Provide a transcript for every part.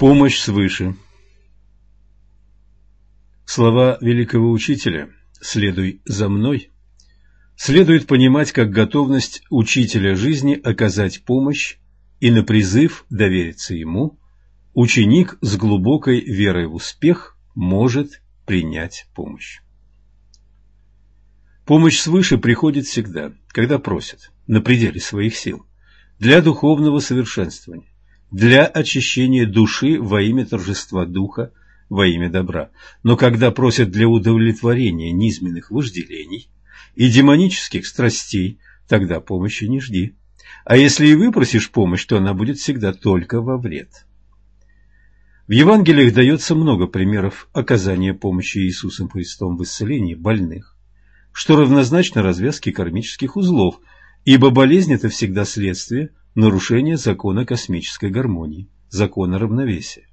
Помощь свыше. Слова великого учителя «следуй за мной» следует понимать как готовность учителя жизни оказать помощь и на призыв довериться ему ученик с глубокой верой в успех может принять помощь. Помощь свыше приходит всегда, когда просят, на пределе своих сил, для духовного совершенствования для очищения души во имя торжества духа, во имя добра. Но когда просят для удовлетворения низменных вожделений и демонических страстей, тогда помощи не жди. А если и выпросишь помощь, то она будет всегда только во вред. В Евангелиях дается много примеров оказания помощи Иисусом Христом в исцелении больных, что равнозначно развязке кармических узлов, ибо болезнь – это всегда следствие нарушение закона космической гармонии, закона равновесия.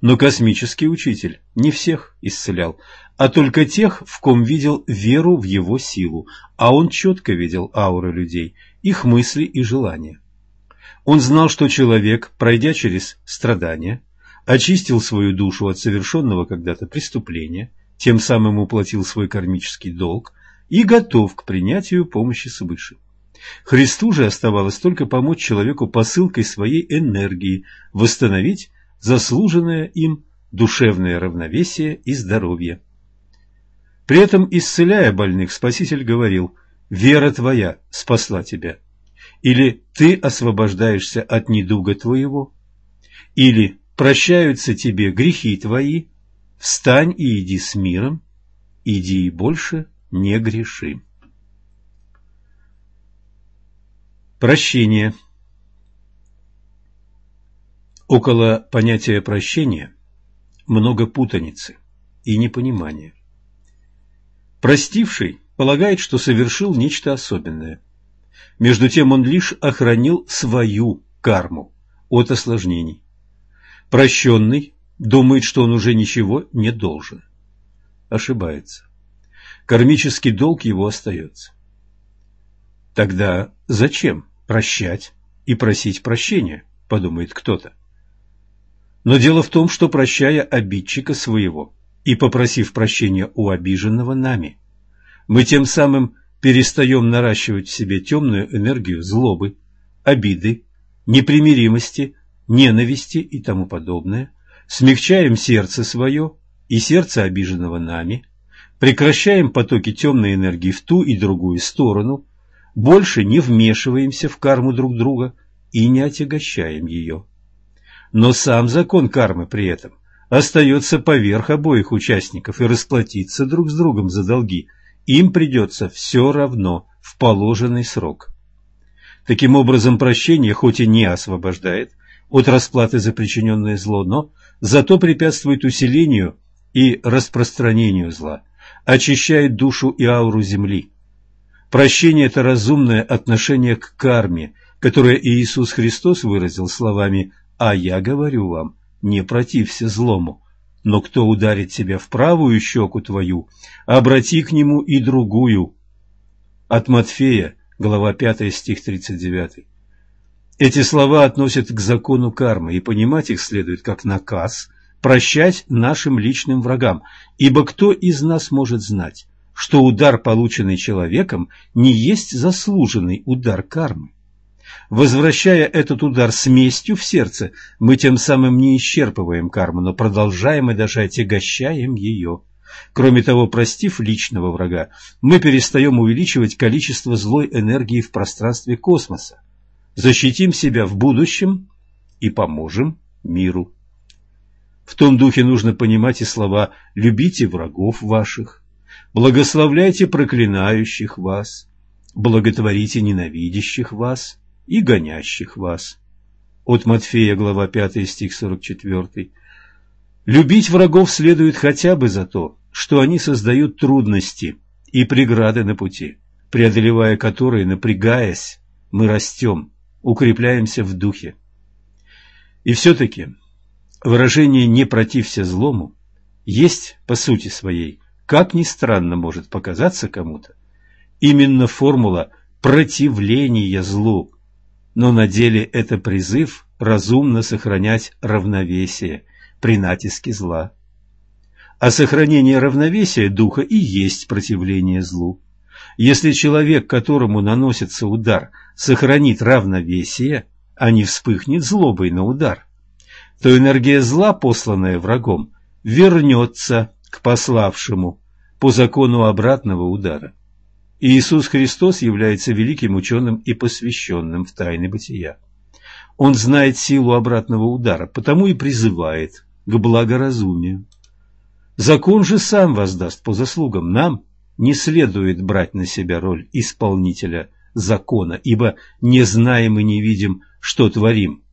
Но космический учитель не всех исцелял, а только тех, в ком видел веру в его силу, а он четко видел ауры людей, их мысли и желания. Он знал, что человек, пройдя через страдания, очистил свою душу от совершенного когда-то преступления, тем самым уплатил свой кармический долг и готов к принятию помощи свыше. Христу же оставалось только помочь человеку посылкой своей энергии восстановить заслуженное им душевное равновесие и здоровье. При этом, исцеляя больных, Спаситель говорил «Вера твоя спасла тебя» или «Ты освобождаешься от недуга твоего» или «Прощаются тебе грехи твои, встань и иди с миром, иди и больше не греши». Прощение. Около понятия прощения много путаницы и непонимания. Простивший полагает, что совершил нечто особенное. Между тем он лишь охранил свою карму от осложнений. Прощенный думает, что он уже ничего не должен. Ошибается. Кармический долг его остается. Тогда зачем прощать и просить прощения, подумает кто-то. Но дело в том, что прощая обидчика своего и попросив прощения у обиженного нами, мы тем самым перестаем наращивать в себе темную энергию злобы, обиды, непримиримости, ненависти и тому подобное, смягчаем сердце свое и сердце обиженного нами, прекращаем потоки темной энергии в ту и другую сторону – больше не вмешиваемся в карму друг друга и не отягощаем ее. Но сам закон кармы при этом остается поверх обоих участников и расплатиться друг с другом за долги им придется все равно в положенный срок. Таким образом, прощение хоть и не освобождает от расплаты за причиненное зло, но зато препятствует усилению и распространению зла, очищает душу и ауру Земли – Прощение – это разумное отношение к карме, которое Иисус Христос выразил словами «А я говорю вам, не протився злому, но кто ударит тебя в правую щеку твою, обрати к нему и другую». От Матфея, глава 5, стих 39. Эти слова относят к закону кармы, и понимать их следует как наказ прощать нашим личным врагам, ибо кто из нас может знать, что удар, полученный человеком, не есть заслуженный удар кармы. Возвращая этот удар с местью в сердце, мы тем самым не исчерпываем карму, но продолжаем и даже отягощаем ее. Кроме того, простив личного врага, мы перестаем увеличивать количество злой энергии в пространстве космоса, защитим себя в будущем и поможем миру. В том духе нужно понимать и слова «любите врагов ваших», благословляйте проклинающих вас, благотворите ненавидящих вас и гонящих вас. От Матфея, глава 5, стих 44. Любить врагов следует хотя бы за то, что они создают трудности и преграды на пути, преодолевая которые, напрягаясь, мы растем, укрепляемся в духе. И все-таки выражение «не протився злому» есть, по сути своей, как ни странно может показаться кому-то, именно формула противления злу, но на деле это призыв разумно сохранять равновесие при натиске зла. А сохранение равновесия духа и есть противление злу. Если человек, которому наносится удар, сохранит равновесие, а не вспыхнет злобой на удар, то энергия зла, посланная врагом, вернется к пославшему по закону обратного удара. И Иисус Христос является великим ученым и посвященным в тайны бытия. Он знает силу обратного удара, потому и призывает к благоразумию. Закон же сам воздаст по заслугам. Нам не следует брать на себя роль исполнителя закона, ибо не знаем и не видим, что творим.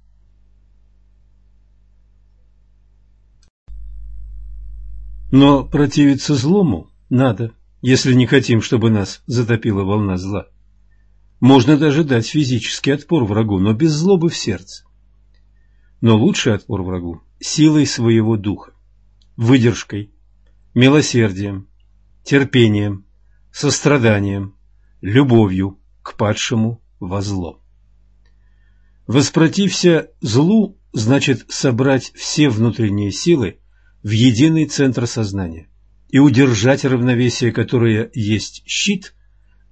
Но противиться злому надо, если не хотим, чтобы нас затопила волна зла. Можно даже дать физический отпор врагу, но без злобы в сердце. Но лучший отпор врагу – силой своего духа, выдержкой, милосердием, терпением, состраданием, любовью к падшему во зло. Воспротився злу значит собрать все внутренние силы в единый центр сознания и удержать равновесие, которое есть щит,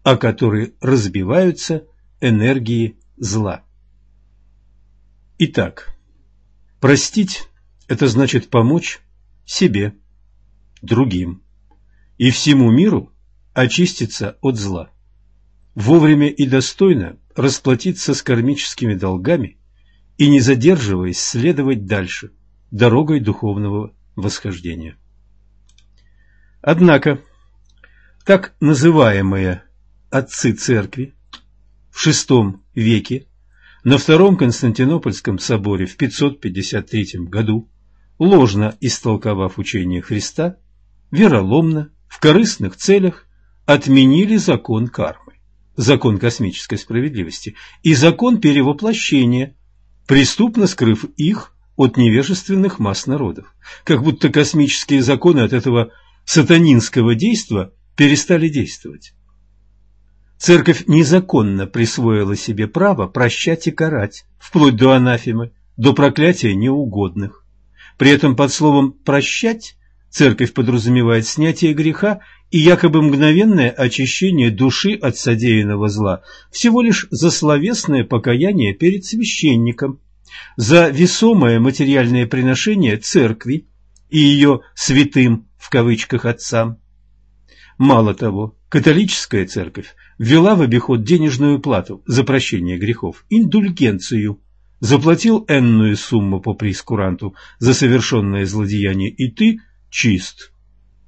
а который разбиваются энергии зла. Итак, простить – это значит помочь себе, другим и всему миру очиститься от зла, вовремя и достойно расплатиться с кармическими долгами и, не задерживаясь, следовать дальше, дорогой духовного восхождения. Однако, так называемые отцы церкви в VI веке на Втором Константинопольском соборе в 553 году, ложно истолковав учение Христа, вероломно, в корыстных целях отменили закон кармы, закон космической справедливости и закон перевоплощения, преступно скрыв их от невежественных масс народов, как будто космические законы от этого сатанинского действа перестали действовать. Церковь незаконно присвоила себе право прощать и карать, вплоть до анафемы, до проклятия неугодных. При этом под словом «прощать» церковь подразумевает снятие греха и якобы мгновенное очищение души от содеянного зла, всего лишь за покаяние перед священником, за весомое материальное приношение церкви и ее «святым» в кавычках отцам. Мало того, католическая церковь ввела в обиход денежную плату за прощение грехов, индульгенцию, заплатил энную сумму по прескуранту за совершенное злодеяние, и ты чист.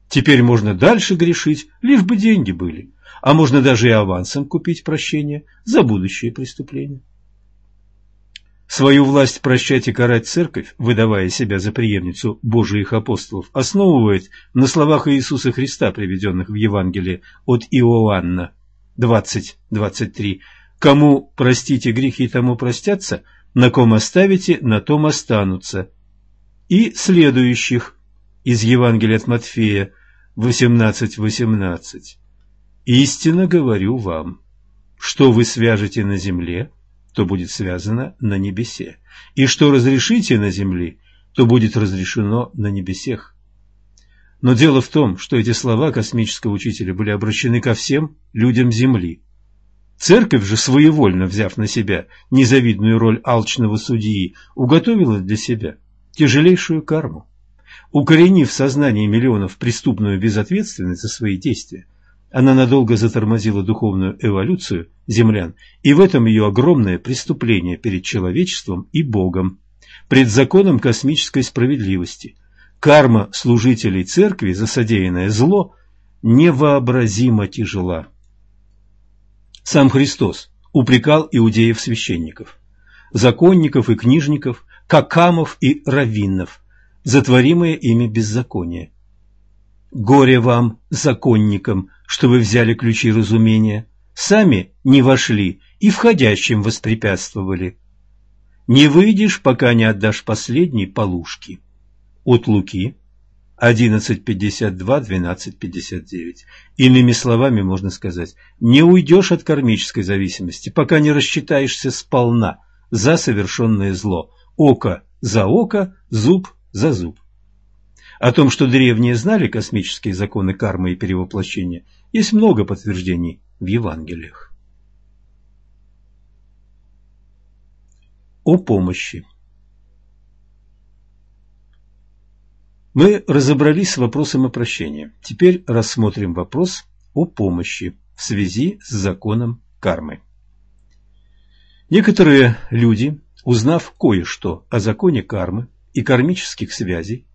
Теперь можно дальше грешить, лишь бы деньги были, а можно даже и авансом купить прощение за будущее преступление. Свою власть прощать и карать церковь, выдавая себя за преемницу Божиих апостолов, основывает на словах Иисуса Христа, приведенных в Евангелии от Иоанна 20.23. «Кому простите грехи, тому простятся, на ком оставите, на том останутся». И следующих из Евангелия от Матфея 18.18. 18. «Истинно говорю вам, что вы свяжете на земле, то будет связано на небесе, и что разрешите на земле, то будет разрешено на небесех. Но дело в том, что эти слова космического учителя были обращены ко всем людям Земли. Церковь же, своевольно взяв на себя незавидную роль алчного судьи, уготовила для себя тяжелейшую карму. Укоренив в сознании миллионов преступную безответственность за свои действия, она надолго затормозила духовную эволюцию землян, и в этом ее огромное преступление перед человечеством и Богом, пред законом космической справедливости. Карма служителей церкви за содеянное зло невообразимо тяжела. Сам Христос упрекал иудеев-священников, законников и книжников, какамов и раввинов, затворимое ими беззаконие. Горе вам, законникам, что вы взяли ключи разумения, сами не вошли и входящим воспрепятствовали. Не выйдешь, пока не отдашь последней полушки. От Луки 11.52-12.59. Иными словами можно сказать, не уйдешь от кармической зависимости, пока не рассчитаешься сполна за совершенное зло, око за око, зуб за зуб. О том, что древние знали космические законы кармы и перевоплощения, есть много подтверждений в Евангелиях. О помощи Мы разобрались с вопросом о прощении. Теперь рассмотрим вопрос о помощи в связи с законом кармы. Некоторые люди, узнав кое-что о законе кармы и кармических связей,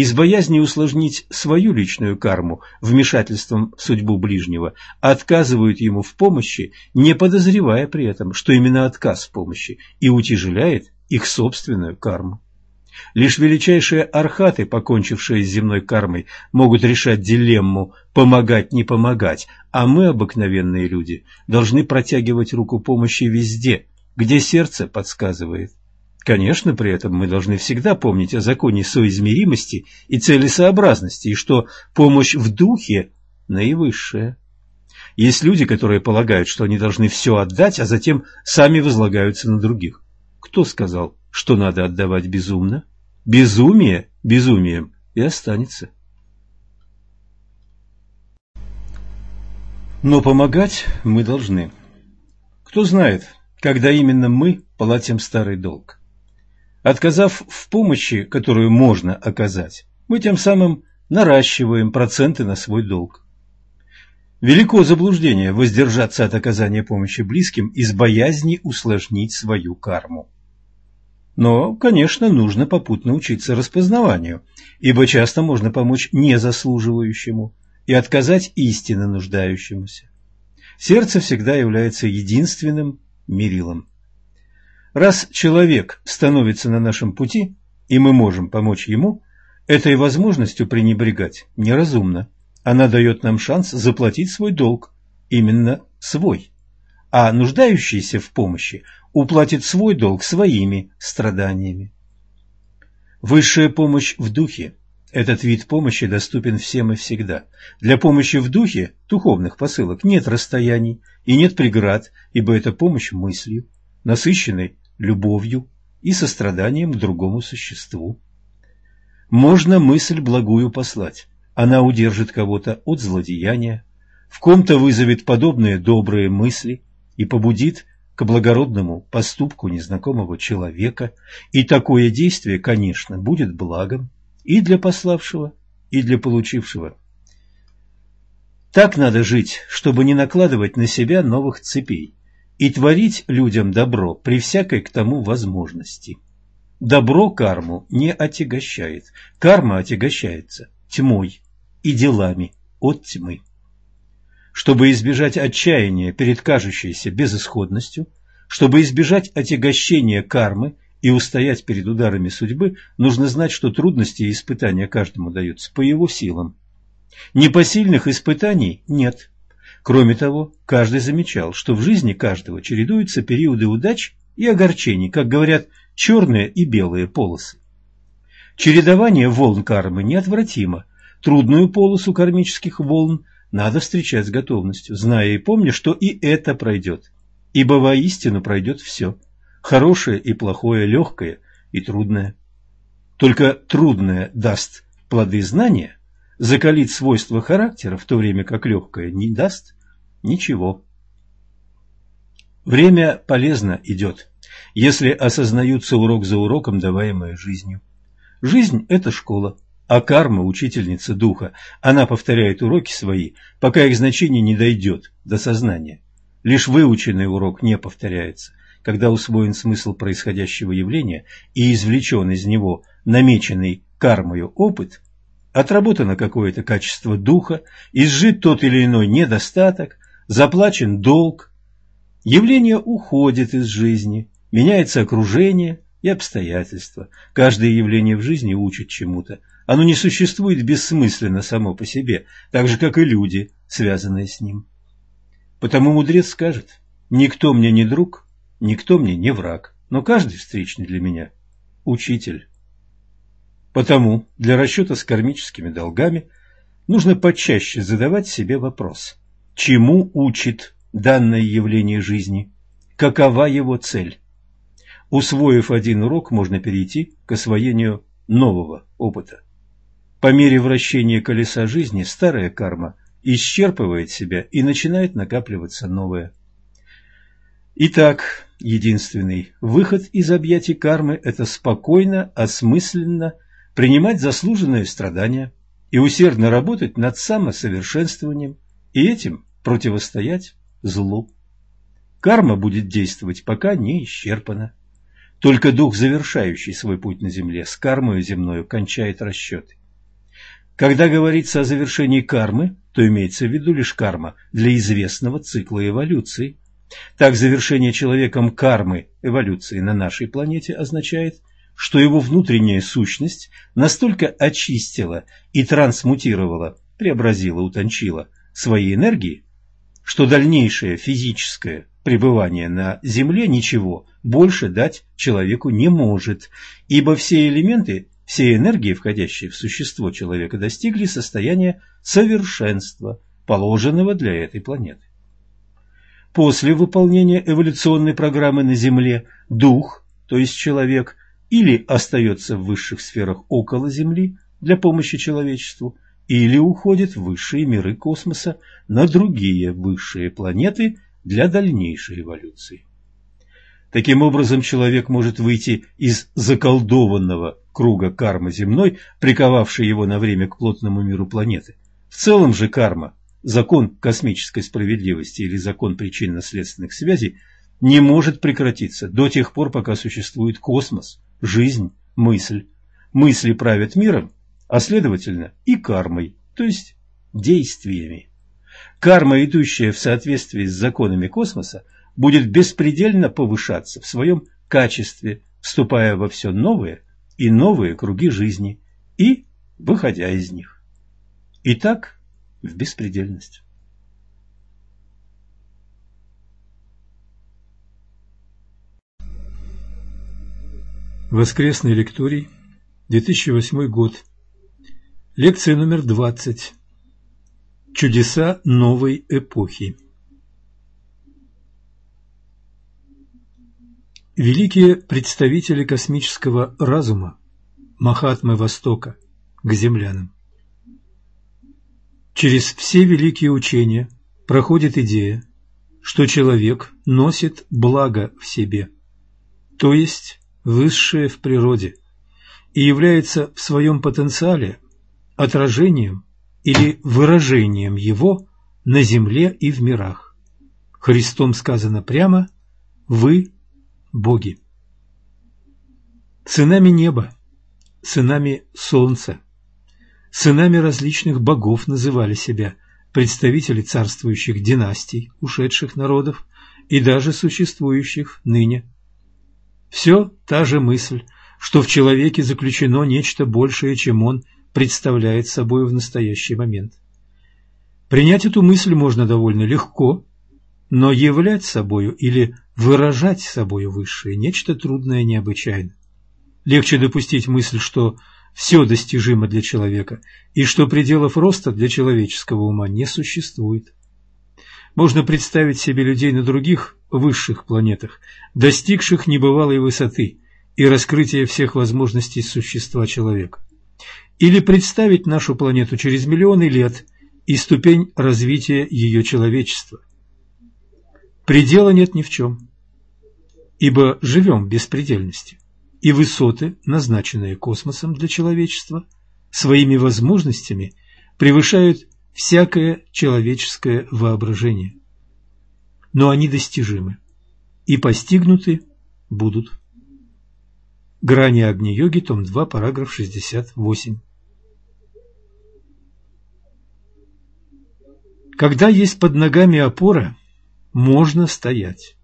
из боязни усложнить свою личную карму вмешательством в судьбу ближнего, отказывают ему в помощи, не подозревая при этом, что именно отказ в помощи и утяжеляет их собственную карму. Лишь величайшие архаты, покончившие с земной кармой, могут решать дилемму «помогать-не помогать», а мы, обыкновенные люди, должны протягивать руку помощи везде, где сердце подсказывает. Конечно, при этом мы должны всегда помнить о законе соизмеримости и целесообразности, и что помощь в духе наивысшая. Есть люди, которые полагают, что они должны все отдать, а затем сами возлагаются на других. Кто сказал, что надо отдавать безумно? Безумие безумием и останется. Но помогать мы должны. Кто знает, когда именно мы платим старый долг. Отказав в помощи, которую можно оказать, мы тем самым наращиваем проценты на свой долг. Велико заблуждение воздержаться от оказания помощи близким из боязни усложнить свою карму. Но, конечно, нужно попутно учиться распознаванию, ибо часто можно помочь незаслуживающему и отказать истинно нуждающемуся. Сердце всегда является единственным мерилом. Раз человек становится на нашем пути, и мы можем помочь ему, этой возможностью пренебрегать неразумно. Она дает нам шанс заплатить свой долг, именно свой. А нуждающийся в помощи уплатит свой долг своими страданиями. Высшая помощь в духе. Этот вид помощи доступен всем и всегда. Для помощи в духе, духовных посылок, нет расстояний и нет преград, ибо это помощь мыслью, насыщенной любовью и состраданием к другому существу. Можно мысль благую послать, она удержит кого-то от злодеяния, в ком-то вызовет подобные добрые мысли и побудит к благородному поступку незнакомого человека, и такое действие, конечно, будет благом и для пославшего, и для получившего. Так надо жить, чтобы не накладывать на себя новых цепей и творить людям добро при всякой к тому возможности. Добро карму не отягощает, карма отягощается тьмой и делами от тьмы. Чтобы избежать отчаяния перед кажущейся безысходностью, чтобы избежать отягощения кармы и устоять перед ударами судьбы, нужно знать, что трудности и испытания каждому даются по его силам. Непосильных испытаний нет. Кроме того, каждый замечал, что в жизни каждого чередуются периоды удач и огорчений, как говорят, черные и белые полосы. Чередование волн кармы неотвратимо. Трудную полосу кармических волн надо встречать с готовностью, зная и помня, что и это пройдет. Ибо воистину пройдет все. Хорошее и плохое, легкое и трудное. Только трудное даст плоды знания, закалит свойства характера, в то время как легкое не даст ничего. Время полезно идет, если осознаются урок за уроком, даваемое жизнью. Жизнь – это школа, а карма – учительница духа. Она повторяет уроки свои, пока их значение не дойдет до сознания. Лишь выученный урок не повторяется, когда усвоен смысл происходящего явления и извлечен из него намеченный кармою опыт, отработано какое-то качество духа, изжит тот или иной недостаток, заплачен долг, явление уходит из жизни, меняется окружение и обстоятельства. Каждое явление в жизни учит чему-то. Оно не существует бессмысленно само по себе, так же, как и люди, связанные с ним. Потому мудрец скажет, никто мне не друг, никто мне не враг, но каждый встречный для меня – учитель. Потому для расчета с кармическими долгами нужно почаще задавать себе вопрос, чему учит данное явление жизни, какова его цель. Усвоив один урок, можно перейти к освоению нового опыта. По мере вращения колеса жизни старая карма исчерпывает себя и начинает накапливаться новая. Итак, единственный выход из объятий кармы – это спокойно, осмысленно принимать заслуженные страдания и усердно работать над самосовершенствованием и этим противостоять злу. Карма будет действовать, пока не исчерпана. Только дух, завершающий свой путь на земле, с кармой земною кончает расчеты. Когда говорится о завершении кармы, то имеется в виду лишь карма для известного цикла эволюции. Так, завершение человеком кармы эволюции на нашей планете означает, что его внутренняя сущность настолько очистила и трансмутировала, преобразила, утончила свои энергии, что дальнейшее физическое пребывание на Земле ничего больше дать человеку не может, ибо все элементы, все энергии, входящие в существо человека, достигли состояния совершенства, положенного для этой планеты. После выполнения эволюционной программы на Земле дух, то есть человек, или остается в высших сферах около Земли для помощи человечеству – или уходит в высшие миры космоса на другие высшие планеты для дальнейшей эволюции. Таким образом, человек может выйти из заколдованного круга кармы земной, приковавшей его на время к плотному миру планеты. В целом же карма, закон космической справедливости или закон причинно-следственных связей, не может прекратиться до тех пор, пока существует космос, жизнь, мысль. Мысли правят миром, а следовательно и кармой, то есть действиями. Карма, идущая в соответствии с законами космоса, будет беспредельно повышаться в своем качестве, вступая во все новые и новые круги жизни и выходя из них. И так в беспредельность. Воскресный лекторий, 2008 год. Лекция номер 20. Чудеса новой эпохи. Великие представители космического разума, Махатмы Востока, к землянам. Через все великие учения проходит идея, что человек носит благо в себе, то есть высшее в природе, и является в своем потенциале отражением или выражением его на земле и в мирах. Христом сказано прямо «Вы – боги». Сынами неба, сынами солнца, сынами различных богов называли себя представители царствующих династий, ушедших народов и даже существующих ныне. Все та же мысль, что в человеке заключено нечто большее, чем он – представляет собой в настоящий момент. Принять эту мысль можно довольно легко, но являть собою или выражать собою высшее – нечто трудное необычайно. Легче допустить мысль, что все достижимо для человека и что пределов роста для человеческого ума не существует. Можно представить себе людей на других высших планетах, достигших небывалой высоты и раскрытия всех возможностей существа человека или представить нашу планету через миллионы лет и ступень развития ее человечества. Предела нет ни в чем, ибо живем в беспредельности, и высоты, назначенные космосом для человечества, своими возможностями превышают всякое человеческое воображение. Но они достижимы и постигнуты будут. Грани Агни-йоги, том 2, параграф 68. Когда есть под ногами опора, можно стоять.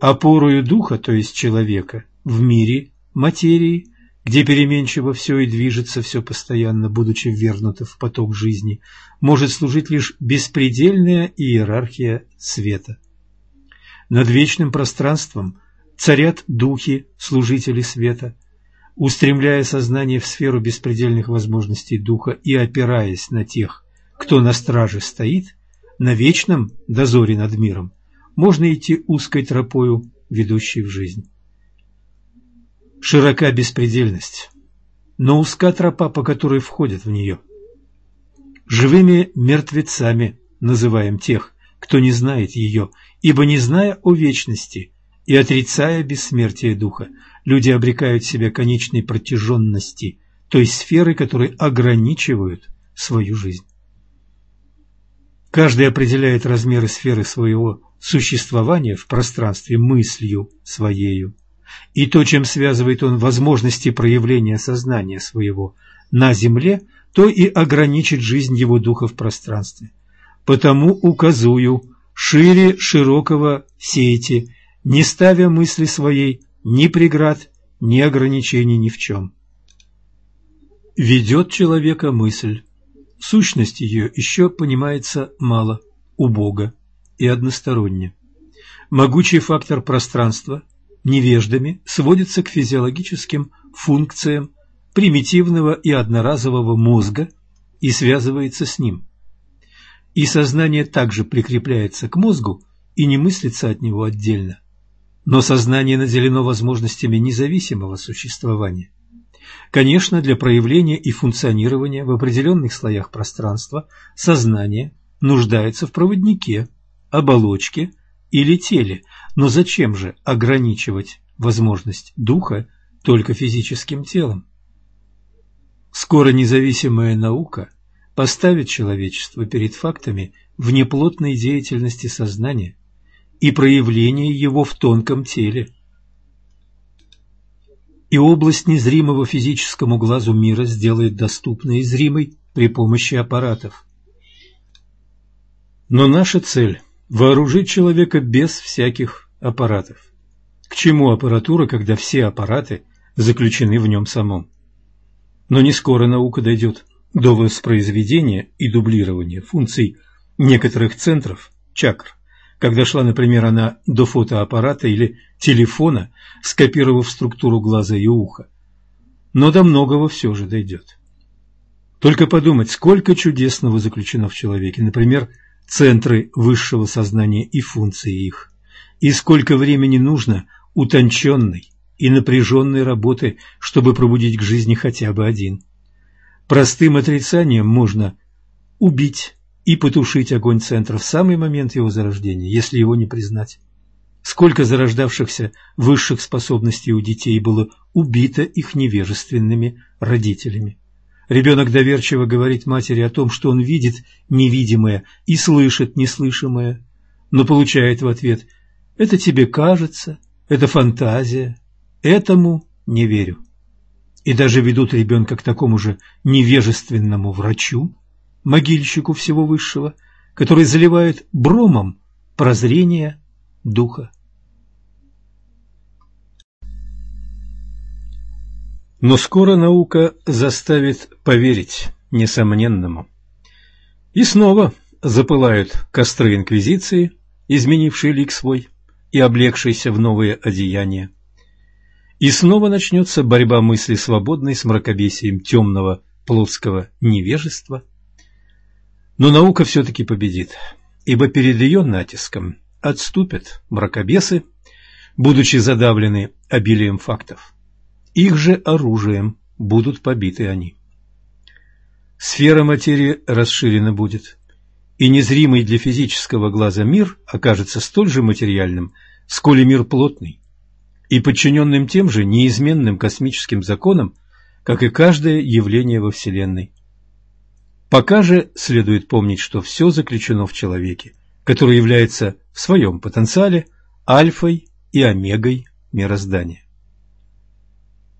Опорою духа, то есть человека, в мире, материи, где переменчиво все и движется все постоянно, будучи ввернуто в поток жизни, может служить лишь беспредельная иерархия света. Над вечным пространством царят духи, служители света, устремляя сознание в сферу беспредельных возможностей духа и опираясь на тех, кто на страже стоит, на вечном дозоре над миром, можно идти узкой тропою, ведущей в жизнь. Широка беспредельность, но узка тропа, по которой входят в нее. Живыми мертвецами называем тех, кто не знает ее, ибо не зная о вечности и отрицая бессмертие духа, люди обрекают себя конечной протяженности, то есть сферы, которые ограничивают свою жизнь. Каждый определяет размеры сферы своего существования в пространстве мыслью своею. И то, чем связывает он возможности проявления сознания своего на Земле, то и ограничит жизнь его духа в пространстве. Потому указую шире широкого сети, не ставя мысли своей ни преград, ни ограничений ни в чем. Ведет человека мысль, Сущность ее еще понимается мало, убого и односторонне. Могучий фактор пространства невеждами сводится к физиологическим функциям примитивного и одноразового мозга и связывается с ним. И сознание также прикрепляется к мозгу и не мыслится от него отдельно. Но сознание наделено возможностями независимого существования. Конечно, для проявления и функционирования в определенных слоях пространства сознание нуждается в проводнике, оболочке или теле, но зачем же ограничивать возможность духа только физическим телом? Скоро независимая наука поставит человечество перед фактами внеплотной деятельности сознания и проявления его в тонком теле – и область незримого физическому глазу мира сделает доступной и зримой при помощи аппаратов. Но наша цель – вооружить человека без всяких аппаратов. К чему аппаратура, когда все аппараты заключены в нем самом? Но не скоро наука дойдет до воспроизведения и дублирования функций некоторых центров, чакр, когда шла, например, она до фотоаппарата или телефона, скопировав структуру глаза и уха. Но до многого все же дойдет. Только подумать, сколько чудесного заключено в человеке, например, центры высшего сознания и функции их, и сколько времени нужно утонченной и напряженной работы, чтобы пробудить к жизни хотя бы один. Простым отрицанием можно убить и потушить огонь центра в самый момент его зарождения, если его не признать. Сколько зарождавшихся высших способностей у детей было убито их невежественными родителями. Ребенок доверчиво говорит матери о том, что он видит невидимое и слышит неслышимое, но получает в ответ «это тебе кажется», «это фантазия», «этому не верю». И даже ведут ребенка к такому же невежественному врачу, могильщику всего высшего, который заливает бромом прозрение духа. Но скоро наука заставит поверить несомненному. И снова запылают костры Инквизиции, изменившие лик свой и облегшиеся в новые одеяния. И снова начнется борьба мысли свободной с мракобесием темного плотского невежества – но наука все-таки победит, ибо перед ее натиском отступят мракобесы, будучи задавлены обилием фактов. Их же оружием будут побиты они. Сфера материи расширена будет, и незримый для физического глаза мир окажется столь же материальным, сколь и мир плотный, и подчиненным тем же неизменным космическим законам, как и каждое явление во Вселенной. Пока же следует помнить, что все заключено в человеке, который является в своем потенциале альфой и омегой мироздания.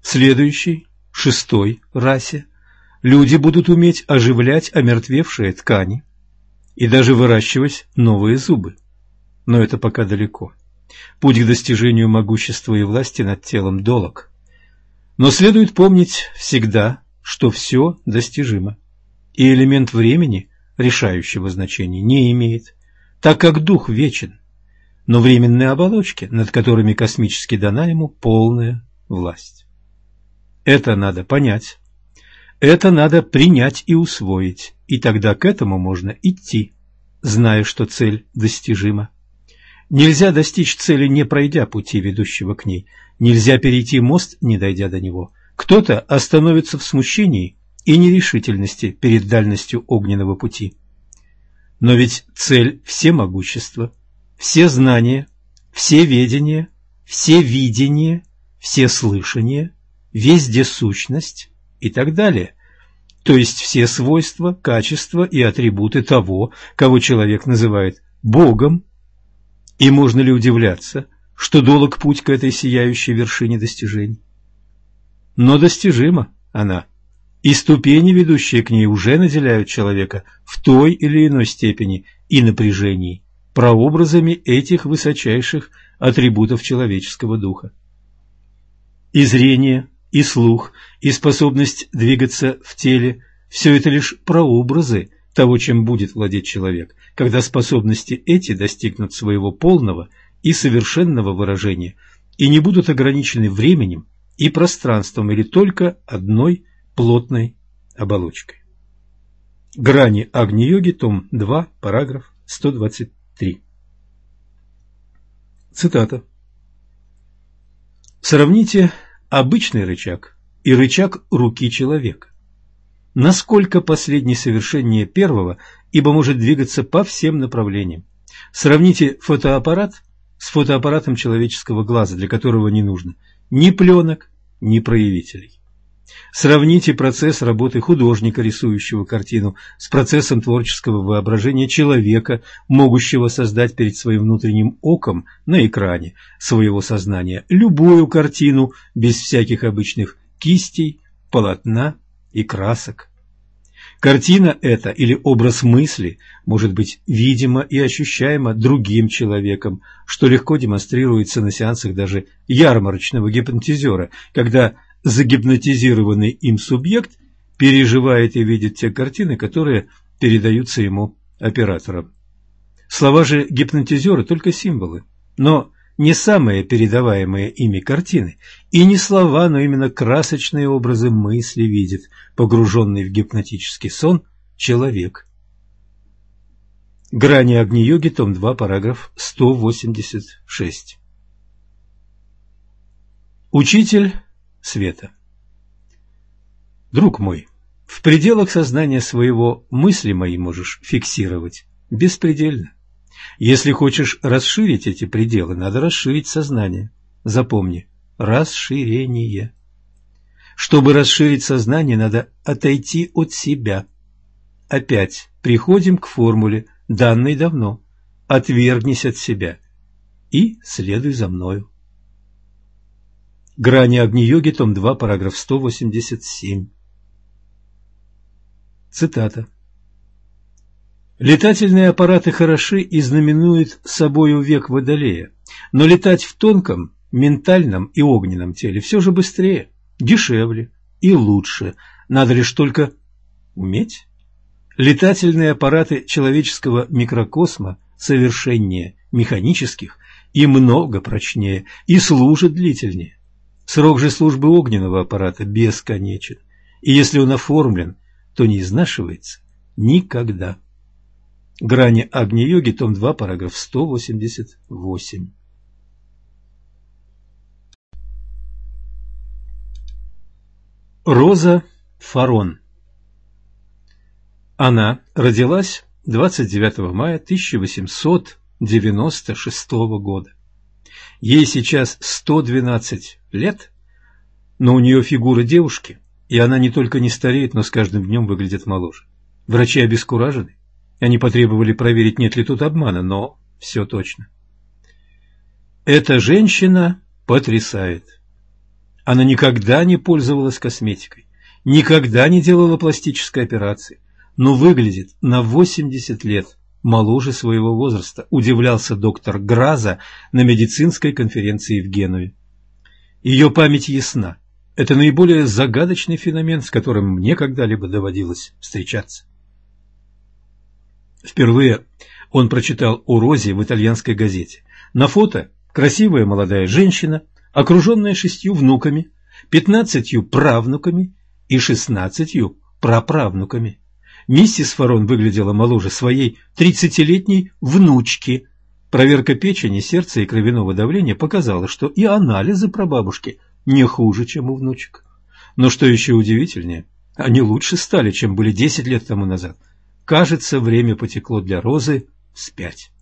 Следующей, шестой расе люди будут уметь оживлять омертвевшие ткани и даже выращивать новые зубы. Но это пока далеко. Путь к достижению могущества и власти над телом долог. Но следует помнить всегда, что все достижимо и элемент времени решающего значения не имеет, так как дух вечен, но временные оболочки, над которыми космически дана ему полная власть. Это надо понять, это надо принять и усвоить, и тогда к этому можно идти, зная, что цель достижима. Нельзя достичь цели, не пройдя пути, ведущего к ней. Нельзя перейти мост, не дойдя до него. Кто-то остановится в смущении и нерешительности перед дальностью огненного пути. Но ведь цель – все могущество, все знания, все ведения, все видения, все слышания, везде сущность и так далее. То есть все свойства, качества и атрибуты того, кого человек называет Богом. И можно ли удивляться, что долг путь к этой сияющей вершине достижений? Но достижима она, и ступени, ведущие к ней, уже наделяют человека в той или иной степени и напряжении прообразами этих высочайших атрибутов человеческого духа. И зрение, и слух, и способность двигаться в теле – все это лишь прообразы того, чем будет владеть человек, когда способности эти достигнут своего полного и совершенного выражения и не будут ограничены временем и пространством или только одной плотной оболочкой. Грани Агни-йоги, том 2, параграф 123. Цитата. Сравните обычный рычаг и рычаг руки человека. Насколько последний совершеннее первого, ибо может двигаться по всем направлениям. Сравните фотоаппарат с фотоаппаратом человеческого глаза, для которого не нужно ни пленок, ни проявителей. Сравните процесс работы художника, рисующего картину, с процессом творческого воображения человека, могущего создать перед своим внутренним оком на экране своего сознания любую картину без всяких обычных кистей, полотна и красок. Картина эта или образ мысли может быть видимо и ощущаемо другим человеком, что легко демонстрируется на сеансах даже ярмарочного гипнотизера, когда загипнотизированный им субъект переживает и видит те картины, которые передаются ему оператором. Слова же гипнотизера только символы, но не самые передаваемые ими картины, и не слова, но именно красочные образы мысли видит погруженный в гипнотический сон человек. Грани Агни-йоги, том 2, параграф 186. Учитель света. Друг мой, в пределах сознания своего мысли мои можешь фиксировать беспредельно. Если хочешь расширить эти пределы, надо расширить сознание. Запомни, расширение. Чтобы расширить сознание, надо отойти от себя. Опять приходим к формуле, данной давно. Отвергнись от себя и следуй за мною. Грани Агни-йоги, том 2, параграф 187. Цитата. Летательные аппараты хороши и знаменуют собою век Водолея, но летать в тонком, ментальном и огненном теле все же быстрее, дешевле и лучше. Надо лишь только уметь. Летательные аппараты человеческого микрокосма совершеннее механических и много прочнее, и служат длительнее. Срок же службы огненного аппарата бесконечен, и если он оформлен, то не изнашивается никогда. Грани Агни-йоги, том 2, параграф 188. Роза Фарон Она родилась 29 мая 1896 года. Ей сейчас 112 лет, но у нее фигура девушки, и она не только не стареет, но с каждым днем выглядит моложе. Врачи обескуражены. Они потребовали проверить, нет ли тут обмана, но все точно. Эта женщина потрясает. Она никогда не пользовалась косметикой, никогда не делала пластической операции, но выглядит на 80 лет моложе своего возраста, удивлялся доктор Граза на медицинской конференции в Генуе. Ее память ясна. Это наиболее загадочный феномен, с которым мне когда-либо доводилось встречаться. Впервые он прочитал о Розе в итальянской газете. На фото красивая молодая женщина, окруженная шестью внуками, пятнадцатью правнуками и шестнадцатью праправнуками. Миссис Фарон выглядела моложе своей тридцатилетней внучки. Проверка печени, сердца и кровяного давления показала, что и анализы прабабушки не хуже, чем у внучек. Но что еще удивительнее, они лучше стали, чем были 10 лет тому назад. Кажется, время потекло для Розы вспять.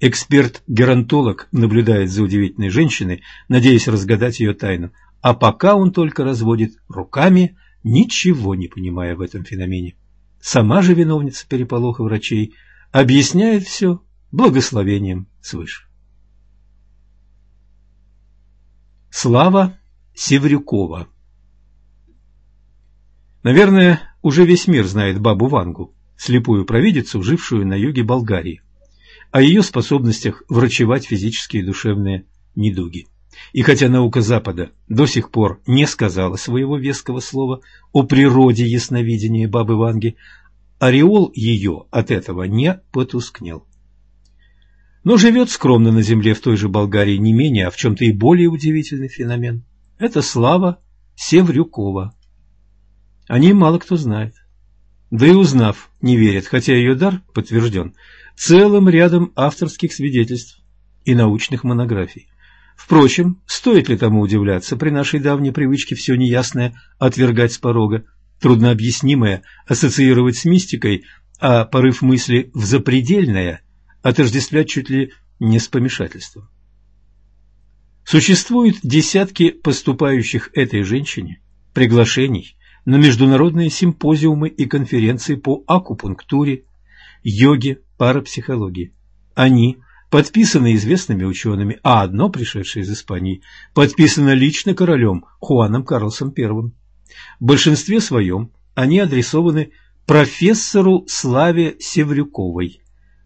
Эксперт-геронтолог наблюдает за удивительной женщиной, надеясь разгадать ее тайну, а пока он только разводит руками, ничего не понимая в этом феномене. Сама же виновница переполоха врачей объясняет все благословением свыше. Слава Севрюкова Наверное, уже весь мир знает бабу Вангу, слепую провидицу, жившую на юге Болгарии, о ее способностях врачевать физические и душевные недуги. И хотя наука Запада до сих пор не сказала своего веского слова о природе ясновидения бабы Ванги, ореол ее от этого не потускнел. Но живет скромно на земле в той же Болгарии не менее, а в чем-то и более удивительный феномен. Это слава Севрюкова. О ней мало кто знает. Да и узнав, не верят, хотя ее дар подтвержден целым рядом авторских свидетельств и научных монографий. Впрочем, стоит ли тому удивляться при нашей давней привычке все неясное отвергать с порога, труднообъяснимое ассоциировать с мистикой, а порыв мысли в запредельное отождествлять чуть ли не с помешательством. Существуют десятки поступающих этой женщине приглашений на международные симпозиумы и конференции по акупунктуре, йоге, парапсихологии. Они подписаны известными учеными, а одно, пришедшее из Испании, подписано лично королем Хуаном Карлосом I. В большинстве своем они адресованы профессору Славе Севрюковой.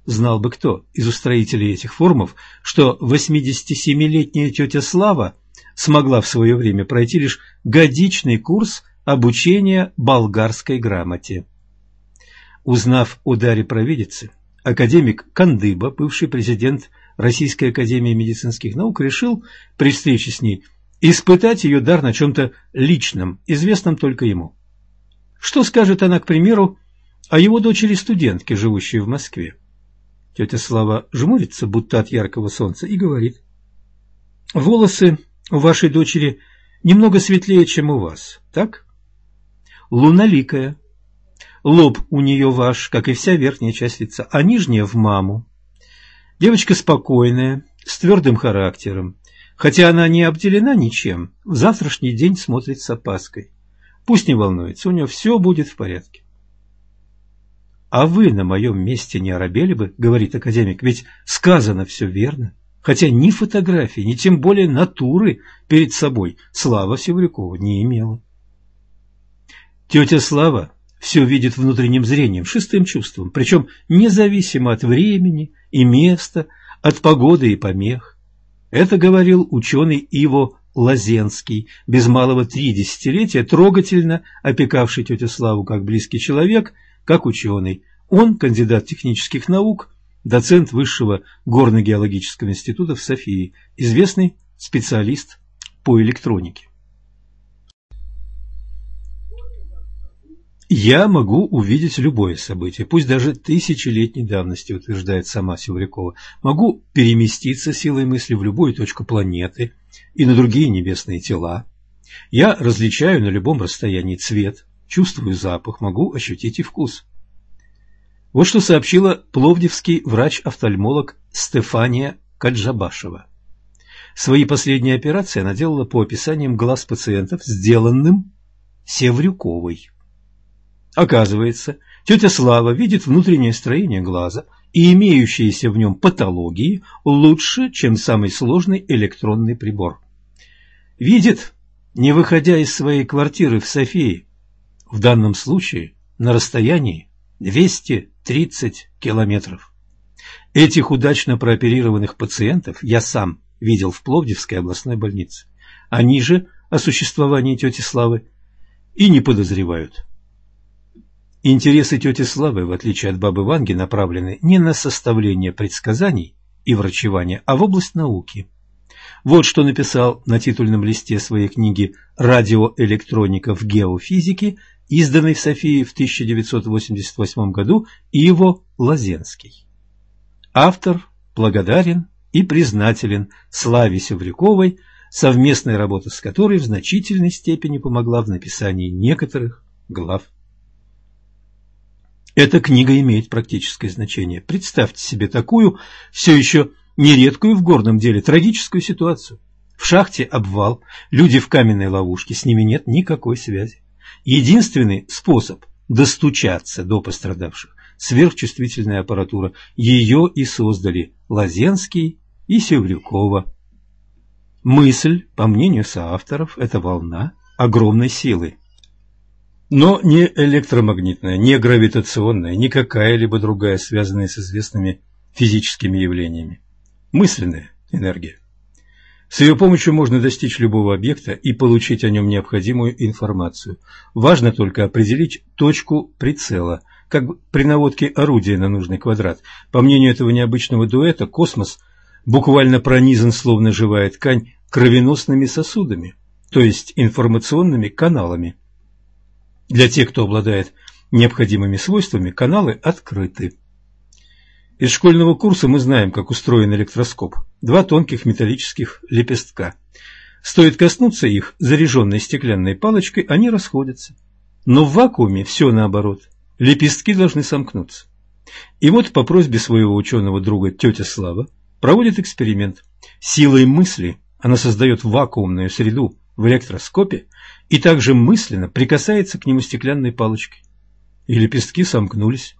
Знал бы кто из устроителей этих форумов, что 87-летняя тетя Слава смогла в свое время пройти лишь годичный курс обучения болгарской грамоте. Узнав о даре провидицы, академик Кандыба, бывший президент Российской академии медицинских наук, решил при встрече с ней испытать ее дар на чем-то личном, известном только ему. Что скажет она, к примеру, о его дочери-студентке, живущей в Москве? Тетя Слава жмурится, будто от яркого солнца, и говорит. «Волосы у вашей дочери немного светлее, чем у вас, так?» «Луналикая, Лоб у нее ваш, как и вся верхняя часть лица, а нижняя в маму. Девочка спокойная, с твердым характером. Хотя она не обделена ничем, в завтрашний день смотрит с опаской. Пусть не волнуется, у нее все будет в порядке. «А вы на моем месте не оробели бы, — говорит академик, — ведь сказано все верно, хотя ни фотографии, ни тем более натуры перед собой Слава Севрюкова не имела». Тетя Слава все видит внутренним зрением, шестым чувством, причем независимо от времени и места, от погоды и помех. Это говорил ученый Иво Лазенский, без малого три десятилетия, трогательно опекавший тетю Славу как близкий человек, как ученый. Он кандидат технических наук, доцент Высшего горно-геологического института в Софии, известный специалист по электронике. Я могу увидеть любое событие, пусть даже тысячелетней давности, утверждает сама Севрякова. Могу переместиться силой мысли в любую точку планеты и на другие небесные тела. Я различаю на любом расстоянии цвет, чувствую запах, могу ощутить и вкус. Вот что сообщила пловдивский врач-офтальмолог Стефания Каджабашева. Свои последние операции она делала по описаниям глаз пациентов, сделанным Севрюковой. Оказывается, тетя Слава видит внутреннее строение глаза и имеющиеся в нем патологии лучше, чем самый сложный электронный прибор. Видит, не выходя из своей квартиры в Софии, в данном случае на расстоянии 230 километров. Этих удачно прооперированных пациентов я сам видел в Пловдивской областной больнице. Они же о существовании тети Славы и не подозревают. Интересы тети Славы, в отличие от бабы Ванги, направлены не на составление предсказаний и врачевание, а в область науки. Вот что написал на титульном листе своей книги «Радиоэлектроника в геофизике», изданной в Софии в 1988 году, Иво Лазенский. Автор благодарен и признателен Славе Севрюковой, совместная работа с которой в значительной степени помогла в написании некоторых глав. Эта книга имеет практическое значение. Представьте себе такую, все еще нередкую в горном деле, трагическую ситуацию. В шахте обвал, люди в каменной ловушке, с ними нет никакой связи. Единственный способ достучаться до пострадавших – сверхчувствительная аппаратура. Ее и создали Лазенский и Севрюкова. Мысль, по мнению соавторов, это волна огромной силы. Но не электромагнитная, не гравитационная, ни какая-либо другая, связанная с известными физическими явлениями. Мысленная энергия. С ее помощью можно достичь любого объекта и получить о нем необходимую информацию. Важно только определить точку прицела, как при наводке орудия на нужный квадрат. По мнению этого необычного дуэта, космос буквально пронизан, словно живая ткань, кровеносными сосудами, то есть информационными каналами. Для тех, кто обладает необходимыми свойствами, каналы открыты. Из школьного курса мы знаем, как устроен электроскоп. Два тонких металлических лепестка. Стоит коснуться их заряженной стеклянной палочкой, они расходятся. Но в вакууме все наоборот. Лепестки должны сомкнуться. И вот по просьбе своего ученого друга тетя Слава проводит эксперимент. Силой мысли она создает вакуумную среду в электроскопе и также мысленно прикасается к нему стеклянной палочкой. И лепестки сомкнулись.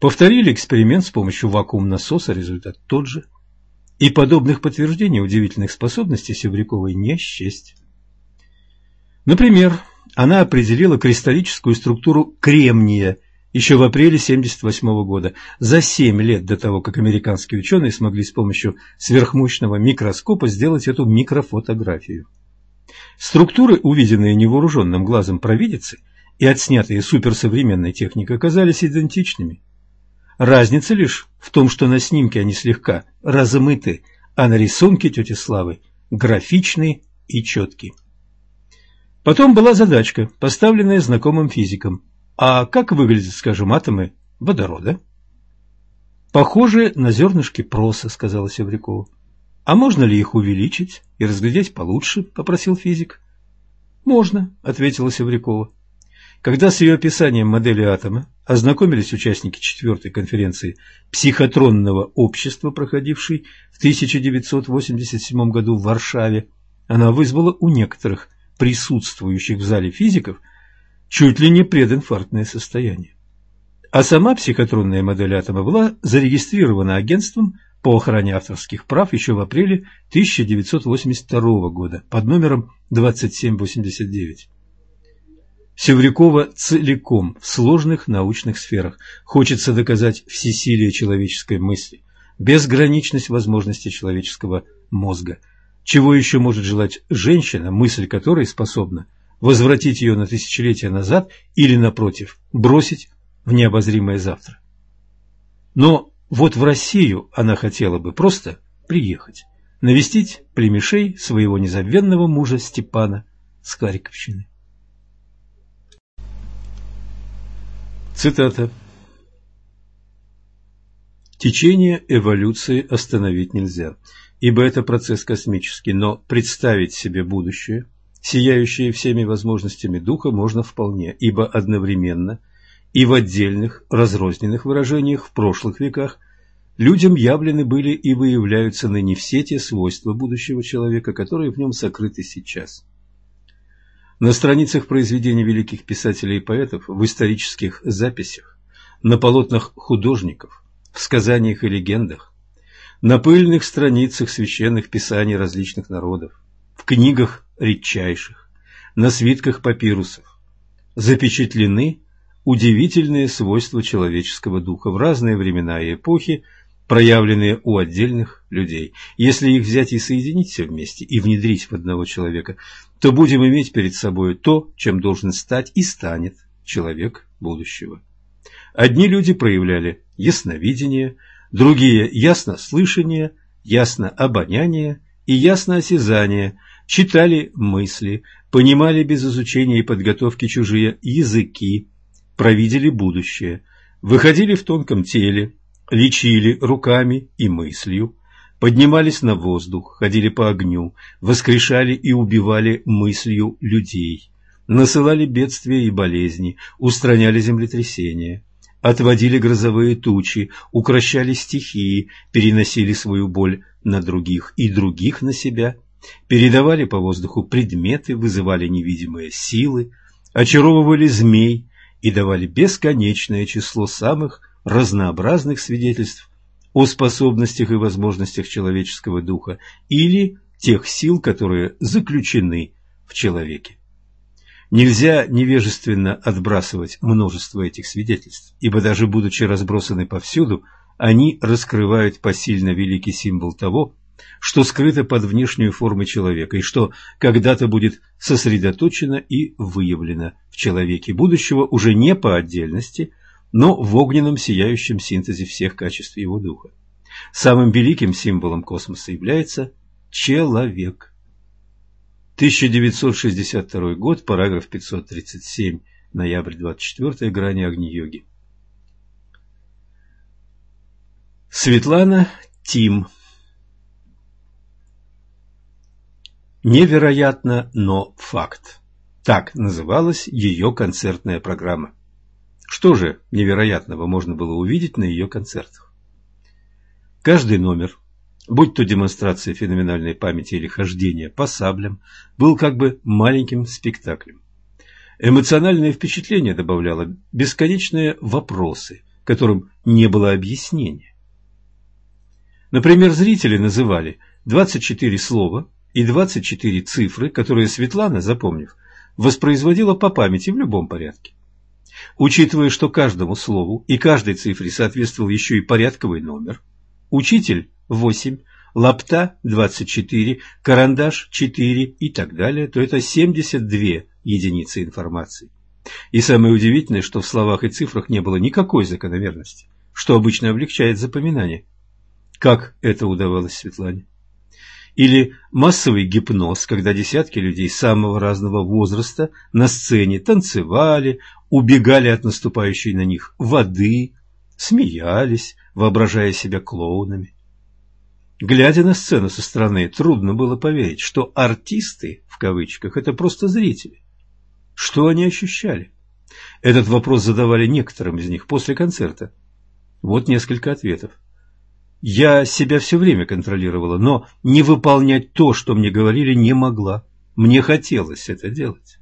Повторили эксперимент с помощью вакуум-насоса, результат тот же. И подобных подтверждений удивительных способностей Севряковой не счесть. Например, она определила кристаллическую структуру кремния еще в апреле 1978 года, за 7 лет до того, как американские ученые смогли с помощью сверхмощного микроскопа сделать эту микрофотографию. Структуры, увиденные невооруженным глазом провидицы и отснятые суперсовременной техникой, оказались идентичными. Разница лишь в том, что на снимке они слегка размыты, а на рисунке тети Славы графичные и четкие. Потом была задачка, поставленная знакомым физиком. А как выглядят, скажем, атомы водорода? Похожи на зернышки проса, сказала Севрякова. А можно ли их увеличить и разглядеть получше? попросил физик. Можно, ответила Севрякова. Когда с ее описанием модели атома ознакомились участники четвертой конференции психотронного общества, проходившей в 1987 году в Варшаве, она вызвала у некоторых присутствующих в зале физиков чуть ли не прединфарктное состояние. А сама психотронная модель атома была зарегистрирована агентством по охране авторских прав еще в апреле 1982 года под номером 2789. Севрюкова целиком в сложных научных сферах. Хочется доказать всесилие человеческой мысли, безграничность возможностей человеческого мозга. Чего еще может желать женщина, мысль которой способна возвратить ее на тысячелетия назад или, напротив, бросить в необозримое завтра. Но вот в Россию она хотела бы просто приехать, навестить племешей своего незабвенного мужа Степана с Харьковщины. Цитата. Течение эволюции остановить нельзя, ибо это процесс космический, но представить себе будущее, сияющее всеми возможностями духа, можно вполне, ибо одновременно и в отдельных разрозненных выражениях в прошлых веках людям явлены были и выявляются ныне все те свойства будущего человека, которые в нем сокрыты сейчас. На страницах произведений великих писателей и поэтов, в исторических записях, на полотнах художников, в сказаниях и легендах, на пыльных страницах священных писаний различных народов, в книгах редчайших, на свитках папирусов запечатлены удивительные свойства человеческого духа в разные времена и эпохи, проявленные у отдельных людей. Если их взять и соединить все вместе и внедрить в одного человека, то будем иметь перед собой то, чем должен стать и станет человек будущего. Одни люди проявляли ясновидение, другие – яснослышание, яснообоняние и ясноосязание, читали мысли, понимали без изучения и подготовки чужие языки, провидели будущее, выходили в тонком теле, лечили руками и мыслью, поднимались на воздух, ходили по огню, воскрешали и убивали мыслью людей, насылали бедствия и болезни, устраняли землетрясения, отводили грозовые тучи, укращали стихии, переносили свою боль на других и других на себя, передавали по воздуху предметы, вызывали невидимые силы, очаровывали змей и давали бесконечное число самых разнообразных свидетельств о способностях и возможностях человеческого духа или тех сил, которые заключены в человеке. Нельзя невежественно отбрасывать множество этих свидетельств, ибо даже будучи разбросаны повсюду, они раскрывают посильно великий символ того, что скрыто под внешнюю формой человека и что когда-то будет сосредоточено и выявлено в человеке будущего уже не по отдельности, но в огненном сияющем синтезе всех качеств его духа. Самым великим символом космоса является человек. 1962 год, параграф 537, ноябрь 24, грани Агни-йоги. Светлана Тим Невероятно, но факт. Так называлась ее концертная программа. Что же невероятного можно было увидеть на ее концертах? Каждый номер, будь то демонстрация феноменальной памяти или хождение по саблям, был как бы маленьким спектаклем. Эмоциональное впечатление добавляло бесконечные вопросы, которым не было объяснения. Например, зрители называли 24 слова и 24 цифры, которые Светлана, запомнив, воспроизводила по памяти в любом порядке. Учитывая, что каждому слову и каждой цифре соответствовал еще и порядковый номер, учитель – 8, лапта – 24, карандаш – 4 и так далее, то это 72 единицы информации. И самое удивительное, что в словах и цифрах не было никакой закономерности, что обычно облегчает запоминание. Как это удавалось Светлане? Или массовый гипноз, когда десятки людей самого разного возраста на сцене танцевали, убегали от наступающей на них воды, смеялись, воображая себя клоунами. Глядя на сцену со стороны, трудно было поверить, что «артисты» в кавычках – это просто зрители. Что они ощущали? Этот вопрос задавали некоторым из них после концерта. Вот несколько ответов. Я себя все время контролировала, но не выполнять то, что мне говорили, не могла. Мне хотелось это делать.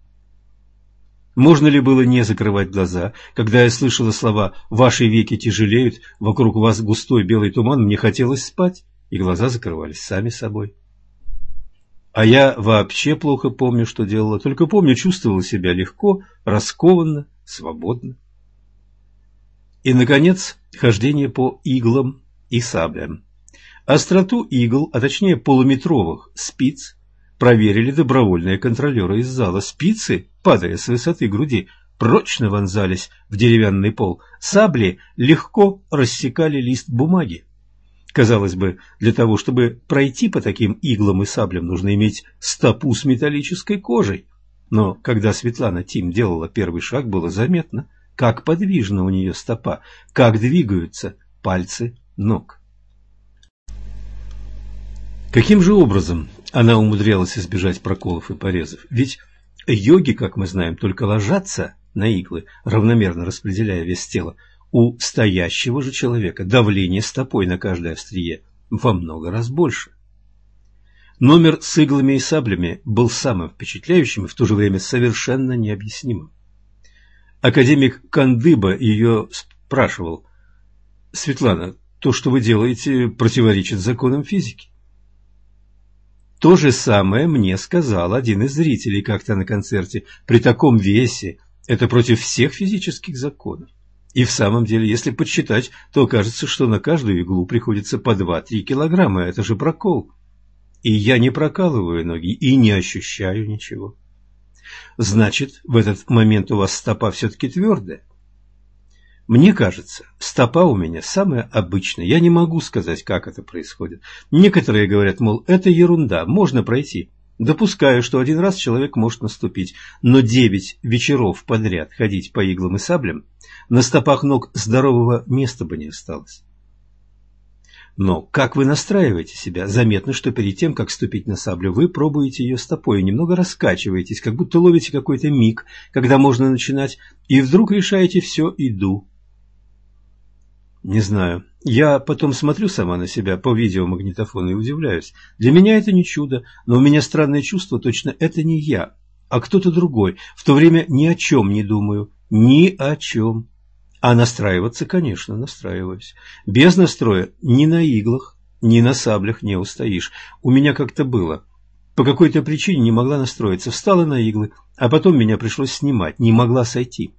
Можно ли было не закрывать глаза, когда я слышала слова «Ваши веки тяжелеют, вокруг вас густой белый туман, мне хотелось спать», и глаза закрывались сами собой. А я вообще плохо помню, что делала, только помню, чувствовала себя легко, раскованно, свободно. И, наконец, хождение по иглам и саблям. Остроту игл, а точнее полуметровых спиц, проверили добровольные контролеры из зала. Спицы, падая с высоты груди, прочно вонзались в деревянный пол. Сабли легко рассекали лист бумаги. Казалось бы, для того, чтобы пройти по таким иглам и саблям, нужно иметь стопу с металлической кожей. Но когда Светлана Тим делала первый шаг, было заметно, как подвижна у нее стопа, как двигаются пальцы ног. Каким же образом она умудрялась избежать проколов и порезов? Ведь йоги, как мы знаем, только ложатся на иглы, равномерно распределяя вес тела. У стоящего же человека давление стопой на каждое острие во много раз больше. Номер с иглами и саблями был самым впечатляющим и в то же время совершенно необъяснимым. Академик Кандыба ее спрашивал, «Светлана, то, что вы делаете, противоречит законам физики. То же самое мне сказал один из зрителей как-то на концерте. При таком весе это против всех физических законов. И в самом деле, если подсчитать, то кажется, что на каждую иглу приходится по 2-3 килограмма. Это же прокол. И я не прокалываю ноги и не ощущаю ничего. Значит, в этот момент у вас стопа все-таки твердая. Мне кажется, стопа у меня самая обычная. Я не могу сказать, как это происходит. Некоторые говорят, мол, это ерунда, можно пройти. Допускаю, что один раз человек может наступить, но девять вечеров подряд ходить по иглам и саблям, на стопах ног здорового места бы не осталось. Но как вы настраиваете себя? Заметно, что перед тем, как ступить на саблю, вы пробуете ее стопой, немного раскачиваетесь, как будто ловите какой-то миг, когда можно начинать, и вдруг решаете «все, иду». Не знаю. Я потом смотрю сама на себя по видеомагнитофону и удивляюсь. Для меня это не чудо, но у меня странное чувство, точно это не я, а кто-то другой. В то время ни о чем не думаю. Ни о чем. А настраиваться, конечно, настраиваюсь. Без настроя ни на иглах, ни на саблях не устоишь. У меня как-то было. По какой-то причине не могла настроиться. Встала на иглы, а потом меня пришлось снимать. Не могла сойти.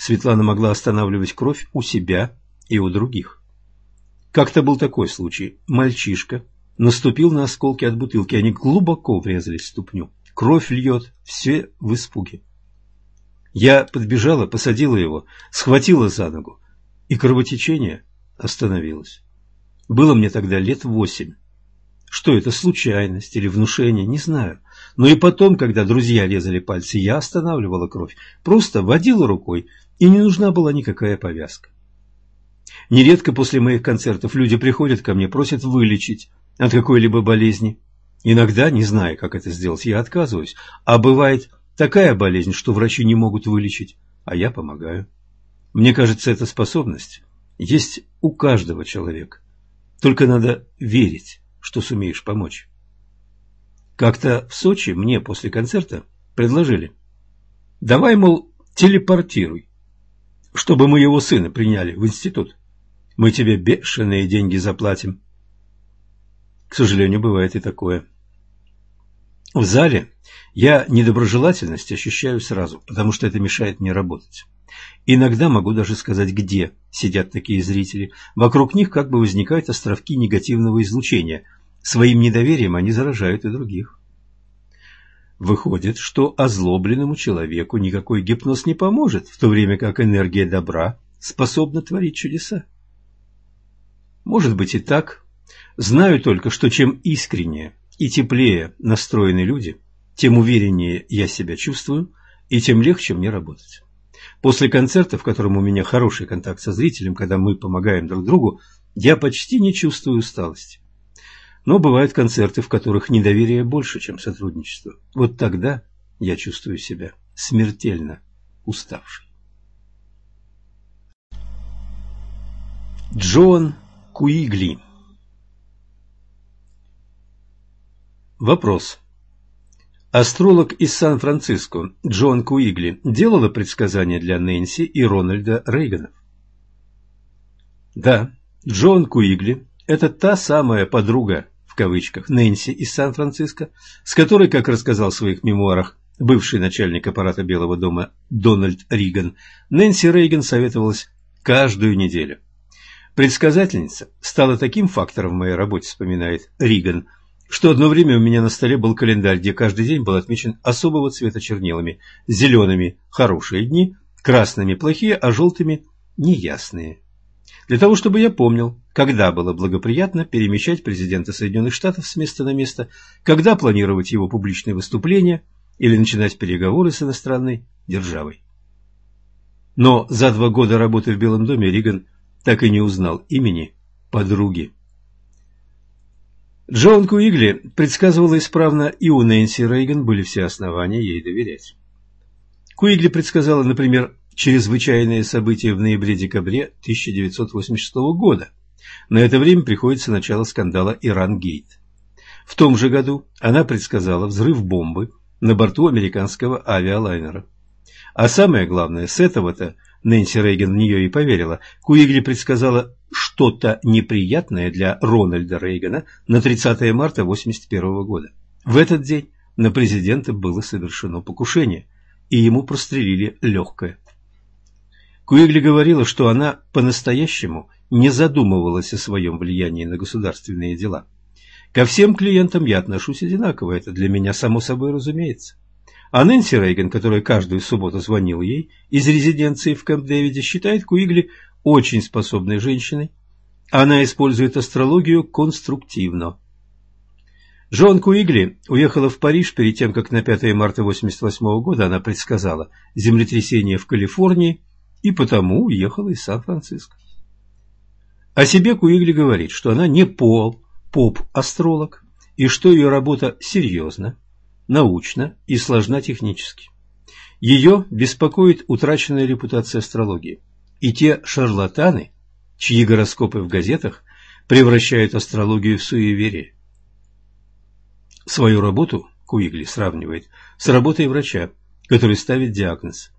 Светлана могла останавливать кровь у себя и у других. Как-то был такой случай. Мальчишка наступил на осколки от бутылки, они глубоко врезались в ступню. Кровь льет, все в испуге. Я подбежала, посадила его, схватила за ногу, и кровотечение остановилось. Было мне тогда лет восемь. Что это, случайность или внушение, не знаю. Но и потом, когда друзья резали пальцы, я останавливала кровь. Просто водила рукой, и не нужна была никакая повязка. Нередко после моих концертов люди приходят ко мне, просят вылечить от какой-либо болезни. Иногда, не зная, как это сделать, я отказываюсь. А бывает такая болезнь, что врачи не могут вылечить, а я помогаю. Мне кажется, эта способность есть у каждого человека. Только надо верить, что сумеешь помочь. Как-то в Сочи мне после концерта предложили. Давай, мол, телепортируй, чтобы мы его сына приняли в институт. Мы тебе бешеные деньги заплатим. К сожалению, бывает и такое. В зале я недоброжелательность ощущаю сразу, потому что это мешает мне работать. Иногда могу даже сказать, где сидят такие зрители. Вокруг них как бы возникают островки негативного излучения – Своим недоверием они заражают и других. Выходит, что озлобленному человеку никакой гипноз не поможет, в то время как энергия добра способна творить чудеса. Может быть и так. Знаю только, что чем искреннее и теплее настроены люди, тем увереннее я себя чувствую, и тем легче мне работать. После концерта, в котором у меня хороший контакт со зрителем, когда мы помогаем друг другу, я почти не чувствую усталости. Но бывают концерты, в которых недоверие больше, чем сотрудничество. Вот тогда я чувствую себя смертельно уставшей. Джон Куигли Вопрос. Астролог из Сан-Франциско Джон Куигли делала предсказания для Нэнси и Рональда Рейганов? Да, Джон Куигли – это та самая подруга в кавычках, Нэнси из Сан-Франциско, с которой, как рассказал в своих мемуарах бывший начальник аппарата Белого дома Дональд Риган, Нэнси Рейган советовалась каждую неделю. Предсказательница стала таким фактором в моей работе, вспоминает Риган, что одно время у меня на столе был календарь, где каждый день был отмечен особого цвета чернилами, зелеными – хорошие дни, красными – плохие, а желтыми – неясные для того, чтобы я помнил, когда было благоприятно перемещать президента Соединенных Штатов с места на место, когда планировать его публичные выступления или начинать переговоры с иностранной державой. Но за два года работы в Белом доме Риган так и не узнал имени подруги. Джон Куигли предсказывала исправно, и у Нэнси Рейган были все основания ей доверять. Куигли предсказала, например, чрезвычайные события в ноябре-декабре 1986 года. На это время приходится начало скандала «Иран-Гейт». В том же году она предсказала взрыв бомбы на борту американского авиалайнера. А самое главное, с этого-то Нэнси Рейган в нее и поверила. Куигли предсказала что-то неприятное для Рональда Рейгана на 30 марта 1981 года. В этот день на президента было совершено покушение, и ему прострелили легкое. Куигли говорила, что она по-настоящему не задумывалась о своем влиянии на государственные дела. Ко всем клиентам я отношусь одинаково, это для меня само собой разумеется. А Нэнси Рейган, которая каждую субботу звонила ей из резиденции в Кэмп-Дэвиде, считает Куигли очень способной женщиной. Она использует астрологию конструктивно. Джон Куигли уехала в Париж перед тем, как на 5 марта 1988 года она предсказала землетрясение в Калифорнии и потому уехала из Сан-Франциско. О себе Куигли говорит, что она не пол, поп-астролог, и что ее работа серьезна, научна и сложна технически. Ее беспокоит утраченная репутация астрологии. И те шарлатаны, чьи гороскопы в газетах превращают астрологию в суеверие. Свою работу Куигли сравнивает с работой врача, который ставит диагноз.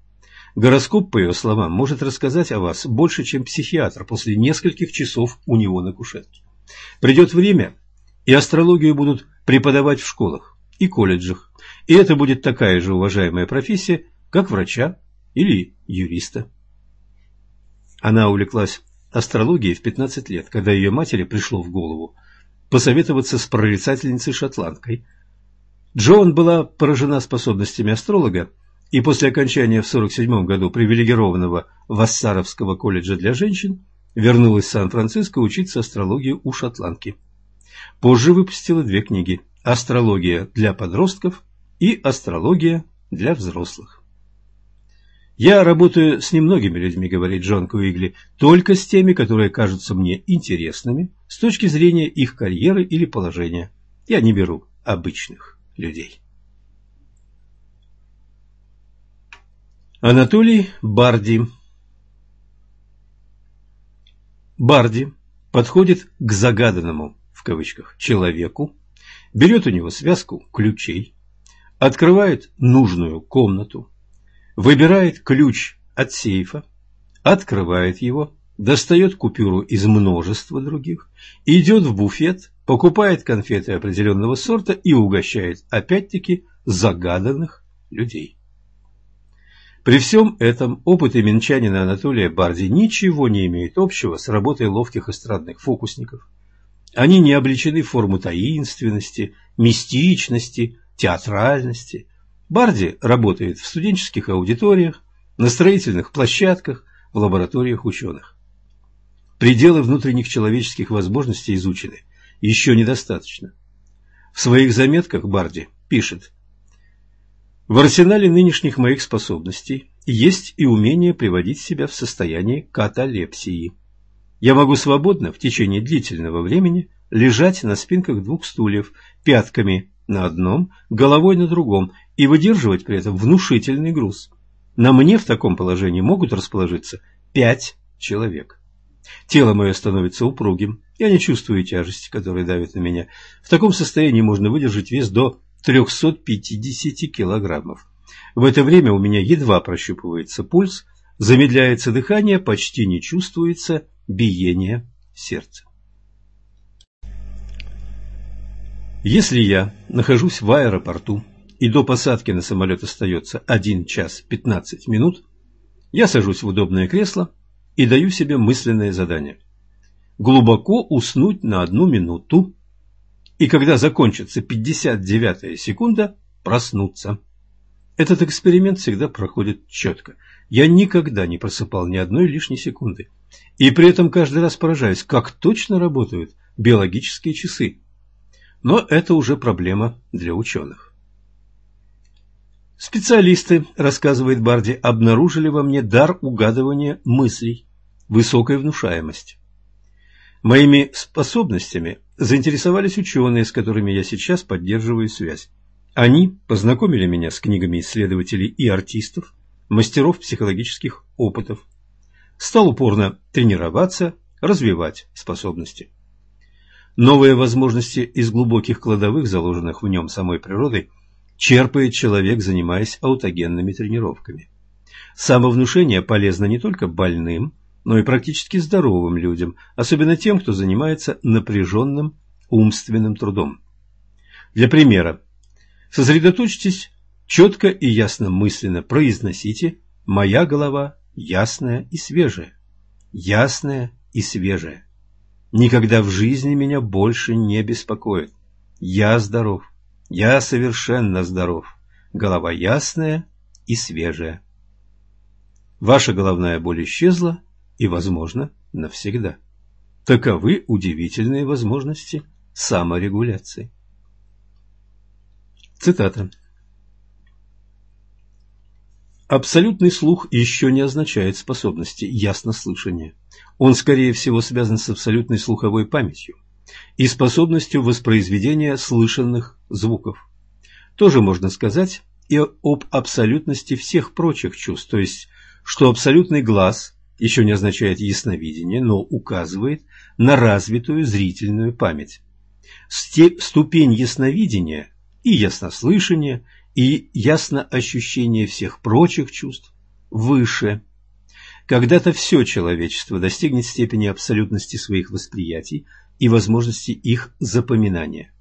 Гороскоп, по ее словам, может рассказать о вас больше, чем психиатр после нескольких часов у него на кушетке. Придет время, и астрологию будут преподавать в школах и колледжах, и это будет такая же уважаемая профессия, как врача или юриста. Она увлеклась астрологией в 15 лет, когда ее матери пришло в голову посоветоваться с прорицательницей-шотландкой. Джоан была поражена способностями астролога, и после окончания в 1947 году привилегированного Вассаровского колледжа для женщин вернулась в Сан-Франциско учиться астрологии у шотландки. Позже выпустила две книги «Астрология для подростков» и «Астрология для взрослых». «Я работаю с немногими людьми, — говорит Джон Куигли, — только с теми, которые кажутся мне интересными с точки зрения их карьеры или положения. Я не беру обычных людей». Анатолий Барди Барди подходит к загаданному, в кавычках, человеку, берет у него связку ключей, открывает нужную комнату, выбирает ключ от сейфа, открывает его, достает купюру из множества других, идет в буфет, покупает конфеты определенного сорта и угощает опять-таки загаданных людей. При всем этом опыт именчанина Анатолия Барди ничего не имеет общего с работой ловких эстрадных фокусников. Они не облечены в форму таинственности, мистичности, театральности, Барди работает в студенческих аудиториях, на строительных площадках, в лабораториях ученых. Пределы внутренних человеческих возможностей изучены еще недостаточно. В своих заметках Барди пишет «В арсенале нынешних моих способностей есть и умение приводить себя в состояние каталепсии. Я могу свободно в течение длительного времени лежать на спинках двух стульев, пятками на одном, головой на другом и выдерживать при этом внушительный груз. На мне в таком положении могут расположиться пять человек. Тело мое становится упругим, я не чувствую тяжести, которая давит на меня. В таком состоянии можно выдержать вес до 350 килограммов. В это время у меня едва прощупывается пульс, замедляется дыхание, почти не чувствуется биение сердца. Если я нахожусь в аэропорту и до посадки на самолет остается 1 час 15 минут, я сажусь в удобное кресло и даю себе мысленное задание. Глубоко уснуть на одну минуту, и когда закончится 59-я секунда, проснуться. Этот эксперимент всегда проходит четко. Я никогда не просыпал ни одной лишней секунды. И при этом каждый раз поражаюсь, как точно работают биологические часы. Но это уже проблема для ученых. Специалисты, рассказывает Барди, обнаружили во мне дар угадывания мыслей, высокой внушаемость. Моими способностями заинтересовались ученые, с которыми я сейчас поддерживаю связь. Они познакомили меня с книгами исследователей и артистов, мастеров психологических опытов. Стал упорно тренироваться, развивать способности. Новые возможности из глубоких кладовых, заложенных в нем самой природой, черпает человек, занимаясь аутогенными тренировками. Самовнушение полезно не только больным, но и практически здоровым людям, особенно тем, кто занимается напряженным умственным трудом. Для примера, сосредоточьтесь, четко и ясно мысленно произносите «моя голова ясная и свежая», ясная и свежая. Никогда в жизни меня больше не беспокоит. Я здоров. Я совершенно здоров. Голова ясная и свежая. Ваша головная боль исчезла и, возможно, навсегда. Таковы удивительные возможности саморегуляции. Цитата. Абсолютный слух еще не означает способности яснослышания. Он, скорее всего, связан с абсолютной слуховой памятью и способностью воспроизведения слышанных звуков. Тоже можно сказать и об абсолютности всех прочих чувств, то есть, что абсолютный глаз еще не означает ясновидение, но указывает на развитую зрительную память. Ступень ясновидения и яснослышания, и ясноощущения всех прочих чувств выше. Когда-то все человечество достигнет степени абсолютности своих восприятий и возможности их запоминания.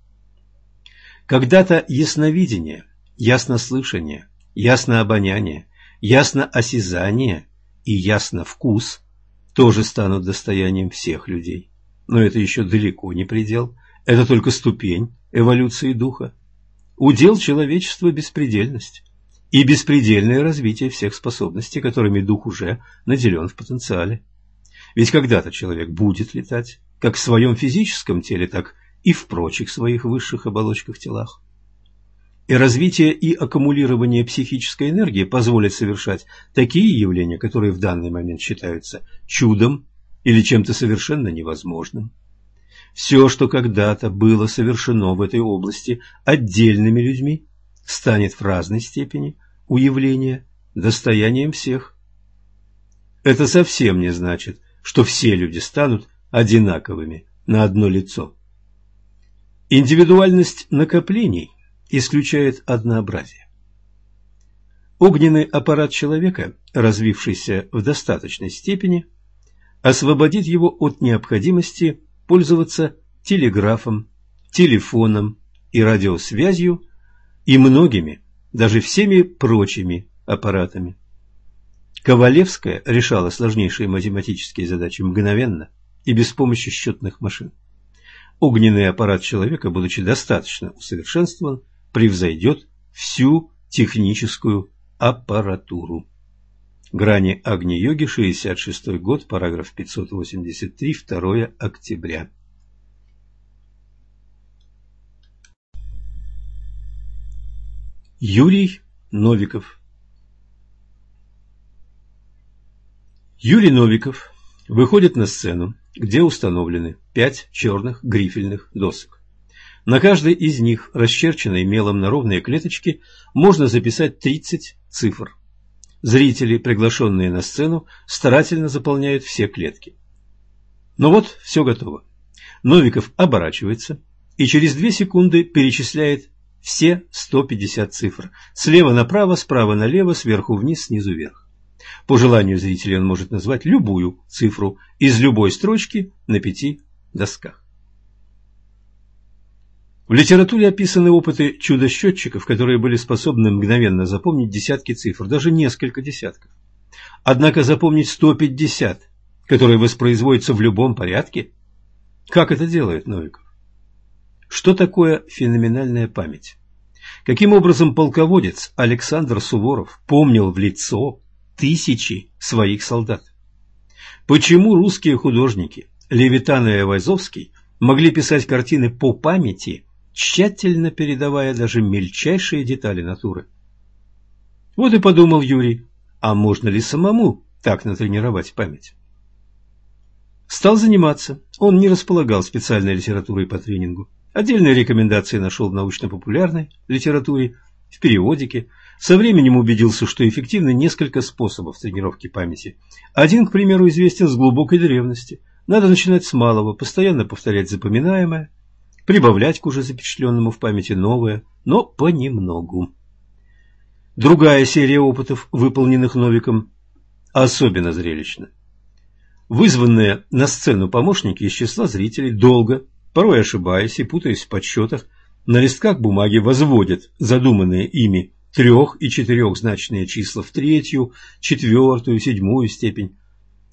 Когда-то ясновидение, яснослышание, яснообоняние, ясноосязание и ясновкус тоже станут достоянием всех людей. Но это еще далеко не предел, это только ступень эволюции духа. Удел человечества – беспредельность и беспредельное развитие всех способностей, которыми дух уже наделен в потенциале. Ведь когда-то человек будет летать, как в своем физическом теле, так и в прочих своих высших оболочках телах. И развитие и аккумулирование психической энергии позволят совершать такие явления, которые в данный момент считаются чудом или чем-то совершенно невозможным. Все, что когда-то было совершено в этой области отдельными людьми, станет в разной степени у явления достоянием всех. Это совсем не значит, что все люди станут одинаковыми на одно лицо. Индивидуальность накоплений исключает однообразие. Огненный аппарат человека, развившийся в достаточной степени, освободит его от необходимости пользоваться телеграфом, телефоном и радиосвязью и многими, даже всеми прочими аппаратами. Ковалевская решала сложнейшие математические задачи мгновенно и без помощи счетных машин. Огненный аппарат человека, будучи достаточно усовершенствован, превзойдет всю техническую аппаратуру. Грани Агни-йоги, 66 год, параграф 583, 2 октября. Юрий Новиков Юрий Новиков выходит на сцену, где установлены пять черных грифельных досок. На каждой из них, расчерченной мелом на ровные клеточки, можно записать 30 цифр. Зрители, приглашенные на сцену, старательно заполняют все клетки. Но вот все готово. Новиков оборачивается и через две секунды перечисляет все 150 цифр. Слева направо, справа налево, сверху вниз, снизу вверх. По желанию зрителя он может назвать любую цифру из любой строчки на пяти досках. В литературе описаны опыты чудо-счетчиков, которые были способны мгновенно запомнить десятки цифр, даже несколько десятков. Однако запомнить 150, которые воспроизводятся в любом порядке, как это делает Новиков? Что такое феноменальная память? Каким образом полководец Александр Суворов помнил в лицо тысячи своих солдат? Почему русские художники Левитан и Айвазовский могли писать картины по памяти тщательно передавая даже мельчайшие детали натуры. Вот и подумал Юрий, а можно ли самому так натренировать память? Стал заниматься. Он не располагал специальной литературой по тренингу. Отдельные рекомендации нашел в научно-популярной литературе, в периодике. Со временем убедился, что эффективны несколько способов тренировки памяти. Один, к примеру, известен с глубокой древности. Надо начинать с малого, постоянно повторять запоминаемое, прибавлять к уже запечатленному в памяти новое, но понемногу. Другая серия опытов, выполненных Новиком, особенно зрелищна. Вызванные на сцену помощники из числа зрителей долго, порой ошибаясь и путаясь в подсчетах, на листках бумаги возводят задуманные ими трех- и четырехзначные числа в третью, четвертую, седьмую степень.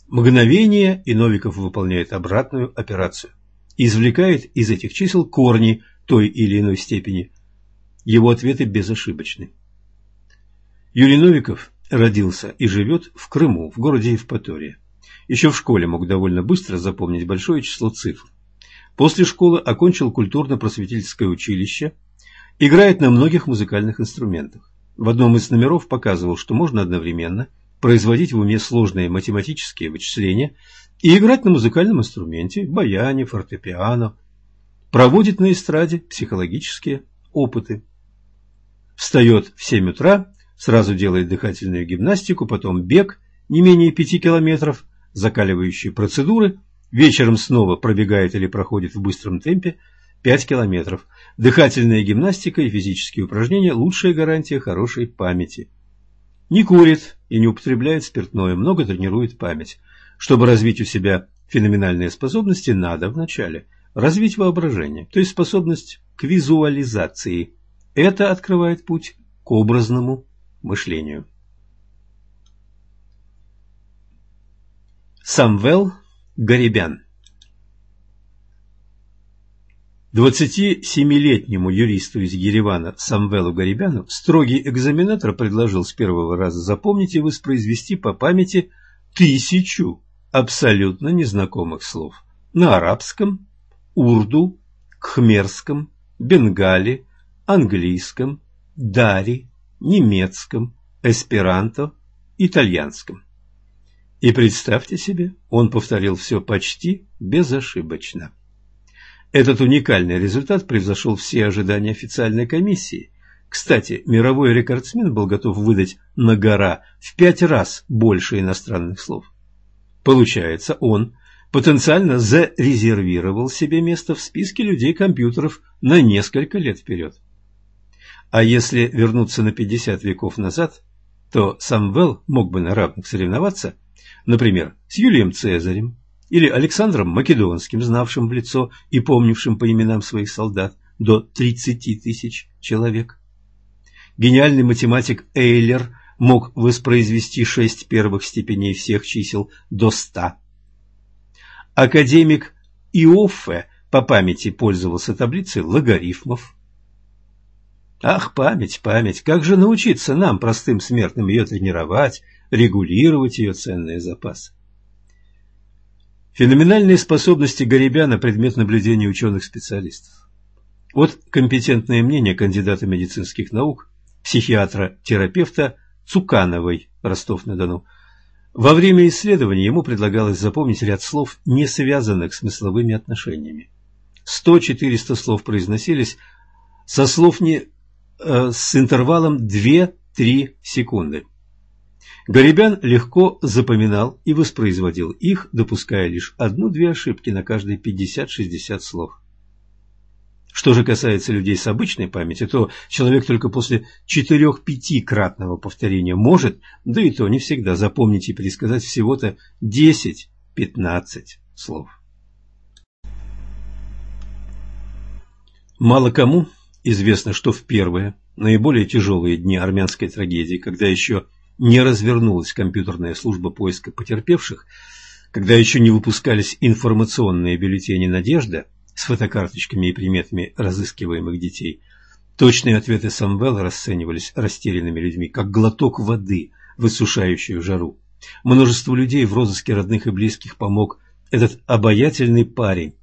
Мгновение, и Новиков выполняет обратную операцию извлекает из этих чисел корни той или иной степени. Его ответы безошибочны. Юрий Новиков родился и живет в Крыму, в городе Евпатория. Еще в школе мог довольно быстро запомнить большое число цифр. После школы окончил культурно-просветительское училище, играет на многих музыкальных инструментах. в одном из номеров показывал, что можно одновременно производить в уме сложные математические вычисления и играть на музыкальном инструменте, баяне, фортепиано. Проводит на эстраде психологические опыты. Встает в 7 утра, сразу делает дыхательную гимнастику, потом бег не менее 5 километров, закаливающие процедуры, вечером снова пробегает или проходит в быстром темпе 5 километров. Дыхательная гимнастика и физические упражнения – лучшая гарантия хорошей памяти. Не курит и не употребляет спиртное, много тренирует память. Чтобы развить у себя феноменальные способности, надо вначале развить воображение, то есть способность к визуализации. Это открывает путь к образному мышлению. Самвел Гарибян 27-летнему юристу из Еревана Самвелу Гарибяну строгий экзаменатор предложил с первого раза запомнить и воспроизвести по памяти тысячу абсолютно незнакомых слов на арабском, урду, кхмерском, бенгале, английском, дари, немецком, эсперанто, итальянском. И представьте себе, он повторил все почти безошибочно. Этот уникальный результат превзошел все ожидания официальной комиссии. Кстати, мировой рекордсмен был готов выдать на гора в пять раз больше иностранных слов. Получается, он потенциально зарезервировал себе место в списке людей-компьютеров на несколько лет вперед. А если вернуться на 50 веков назад, то Самвел мог бы на равных соревноваться, например, с Юлием Цезарем или Александром Македонским, знавшим в лицо и помнившим по именам своих солдат до 30 тысяч человек. Гениальный математик Эйлер мог воспроизвести шесть первых степеней всех чисел до ста. Академик Иоффе по памяти пользовался таблицей логарифмов. Ах, память, память, как же научиться нам, простым смертным, ее тренировать, регулировать ее ценные запасы? Феноменальные способности Гарибяна – предмет наблюдения ученых-специалистов. Вот компетентное мнение кандидата медицинских наук, психиатра-терапевта Цукановой, Ростов-на-Дону. Во время исследования ему предлагалось запомнить ряд слов, не связанных смысловыми отношениями. 100-400 слов произносились со слов не, э, с интервалом 2-3 секунды. Гарибян легко запоминал и воспроизводил их, допуская лишь одну-две ошибки на каждые 50-60 слов. Что же касается людей с обычной памятью, то человек только после четырех-пятикратного повторения может, да и то не всегда, запомнить и пересказать всего-то 10-15 слов. Мало кому известно, что в первые, наиболее тяжелые дни армянской трагедии, когда еще не развернулась компьютерная служба поиска потерпевших, когда еще не выпускались информационные бюллетени «Надежда» с фотокарточками и приметами разыскиваемых детей, точные ответы Самвела расценивались растерянными людьми, как глоток воды, высушающую жару. Множество людей в розыске родных и близких помог этот обаятельный парень,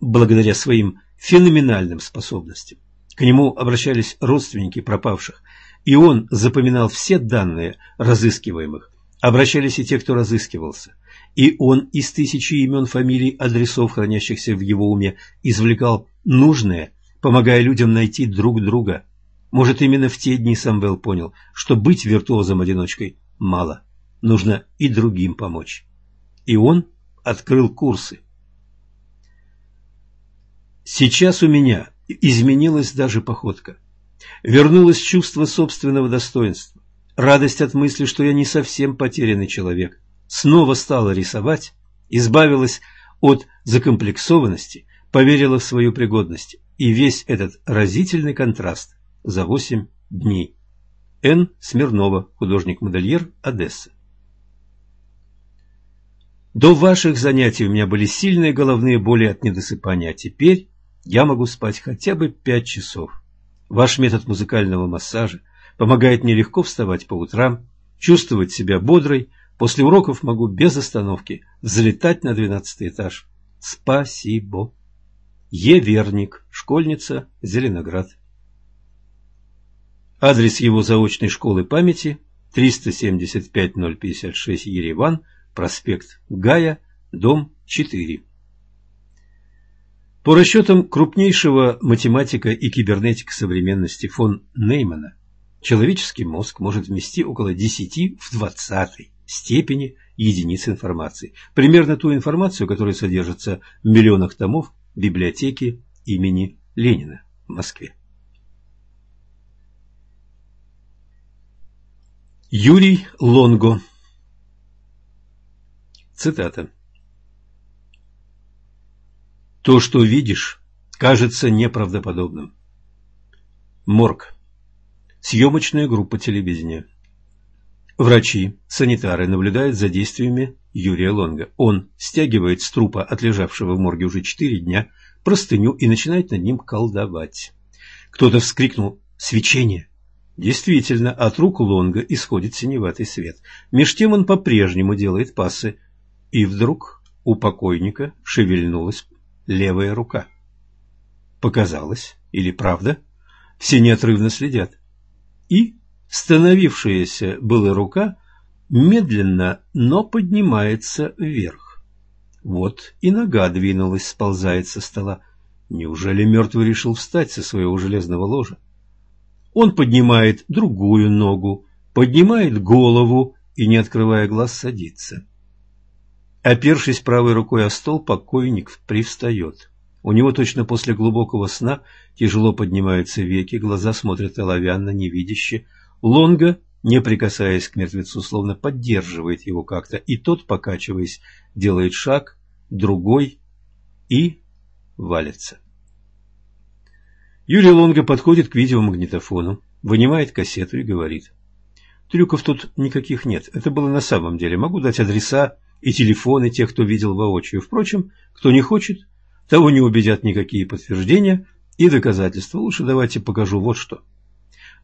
благодаря своим феноменальным способностям. К нему обращались родственники пропавших – и он запоминал все данные разыскиваемых. Обращались и те, кто разыскивался. И он из тысячи имен, фамилий, адресов, хранящихся в его уме, извлекал нужное, помогая людям найти друг друга. Может, именно в те дни Самвел понял, что быть виртуозом-одиночкой мало. Нужно и другим помочь. И он открыл курсы. Сейчас у меня изменилась даже походка. Вернулось чувство собственного достоинства, радость от мысли, что я не совсем потерянный человек. Снова стала рисовать, избавилась от закомплексованности, поверила в свою пригодность. И весь этот разительный контраст за восемь дней. Н. Смирнова, художник-модельер, Одесса. До ваших занятий у меня были сильные головные боли от недосыпания, а теперь я могу спать хотя бы пять часов. Ваш метод музыкального массажа помогает мне легко вставать по утрам, чувствовать себя бодрой, после уроков могу без остановки взлетать на двенадцатый этаж. Спасибо. Е. Верник, школьница, Зеленоград. Адрес его заочной школы памяти 375-056 Ереван, проспект Гая, дом 4. По расчетам крупнейшего математика и кибернетика современности фон Неймана, человеческий мозг может вмести около 10 в 20 степени единиц информации. Примерно ту информацию, которая содержится в миллионах томов библиотеки имени Ленина в Москве. Юрий Лонго Цитата То, что видишь, кажется неправдоподобным. Морг. Съемочная группа телевидения. Врачи, санитары наблюдают за действиями Юрия Лонга. Он стягивает с трупа, отлежавшего в морге уже четыре дня, простыню и начинает над ним колдовать. Кто-то вскрикнул «Свечение!» Действительно, от рук Лонга исходит синеватый свет. Меж тем он по-прежнему делает пасы. И вдруг у покойника шевельнулась левая рука. Показалось, или правда? Все неотрывно следят. И становившаяся была рука медленно, но поднимается вверх. Вот и нога двинулась, сползает со стола. Неужели мертвый решил встать со своего железного ложа? Он поднимает другую ногу, поднимает голову и, не открывая глаз, садится. Опершись правой рукой о стол, покойник привстает. У него точно после глубокого сна тяжело поднимаются веки, глаза смотрят оловянно, невидяще. Лонга, не прикасаясь к мертвецу, словно поддерживает его как-то, и тот, покачиваясь, делает шаг, другой и валится. Юрий Лонго подходит к видеомагнитофону, вынимает кассету и говорит. Трюков тут никаких нет. Это было на самом деле. Могу дать адреса и телефоны тех, кто видел воочию. Впрочем, кто не хочет, того не убедят никакие подтверждения и доказательства. Лучше давайте покажу вот что.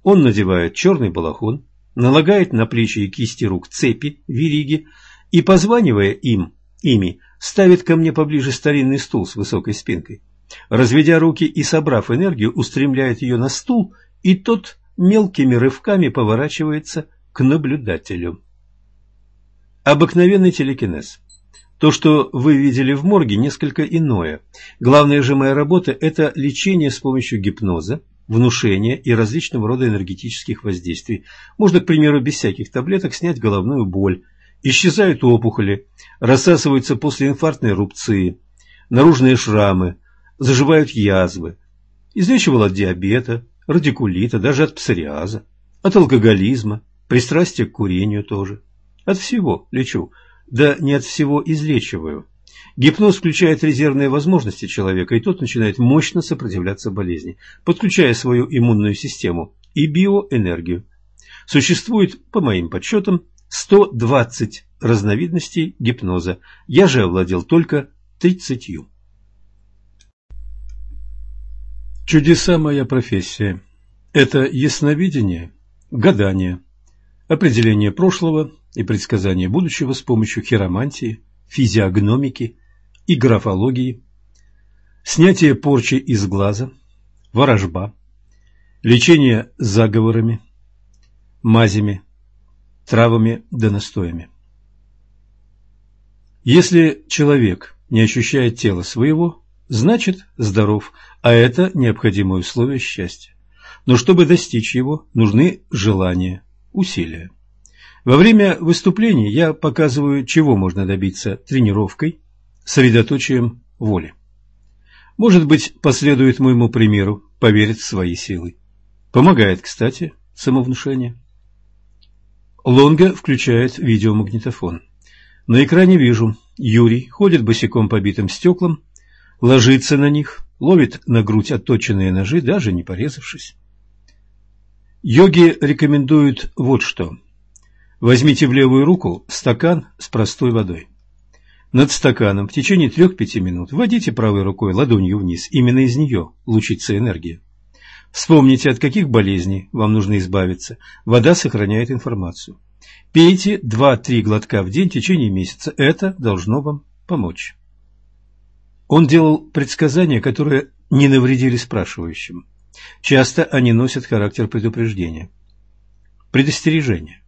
Он надевает черный балахон, налагает на плечи и кисти рук цепи, вериги и, позванивая им, ими, ставит ко мне поближе старинный стул с высокой спинкой. Разведя руки и собрав энергию, устремляет ее на стул, и тот мелкими рывками поворачивается к наблюдателю. Обыкновенный телекинез. То, что вы видели в морге, несколько иное. Главная же моя работа – это лечение с помощью гипноза, внушения и различного рода энергетических воздействий. Можно, к примеру, без всяких таблеток снять головную боль. Исчезают опухоли, рассасываются послеинфарктные рубцы, наружные шрамы, заживают язвы. Излечивал от диабета, радикулита, даже от псориаза, от алкоголизма, пристрастия к курению тоже. От всего лечу, да не от всего излечиваю. Гипноз включает резервные возможности человека, и тот начинает мощно сопротивляться болезни, подключая свою иммунную систему и биоэнергию. Существует, по моим подсчетам, 120 разновидностей гипноза. Я же овладел только 30. Чудеса моя профессия. Это ясновидение, гадание, определение прошлого и предсказание будущего с помощью хиромантии, физиогномики и графологии, снятие порчи из глаза, ворожба, лечение заговорами, мазями, травами да настоями. Если человек не ощущает тела своего, значит здоров, а это необходимое условие счастья. Но чтобы достичь его, нужны желания, усилия. Во время выступлений я показываю, чего можно добиться тренировкой, средоточием воли. Может быть, последует моему примеру, поверит в свои силы. Помогает, кстати, самовнушение. Лонга включает видеомагнитофон. На экране вижу, Юрий ходит босиком по битым стеклам, ложится на них, ловит на грудь отточенные ножи, даже не порезавшись. Йоги рекомендуют вот что. Возьмите в левую руку стакан с простой водой. Над стаканом в течение трех-пяти минут вводите правой рукой ладонью вниз, именно из нее лучится энергия. Вспомните, от каких болезней вам нужно избавиться. Вода сохраняет информацию. Пейте 2-3 глотка в день в течение месяца. Это должно вам помочь. Он делал предсказания, которые не навредили спрашивающим. Часто они носят характер предупреждения. Предостережение.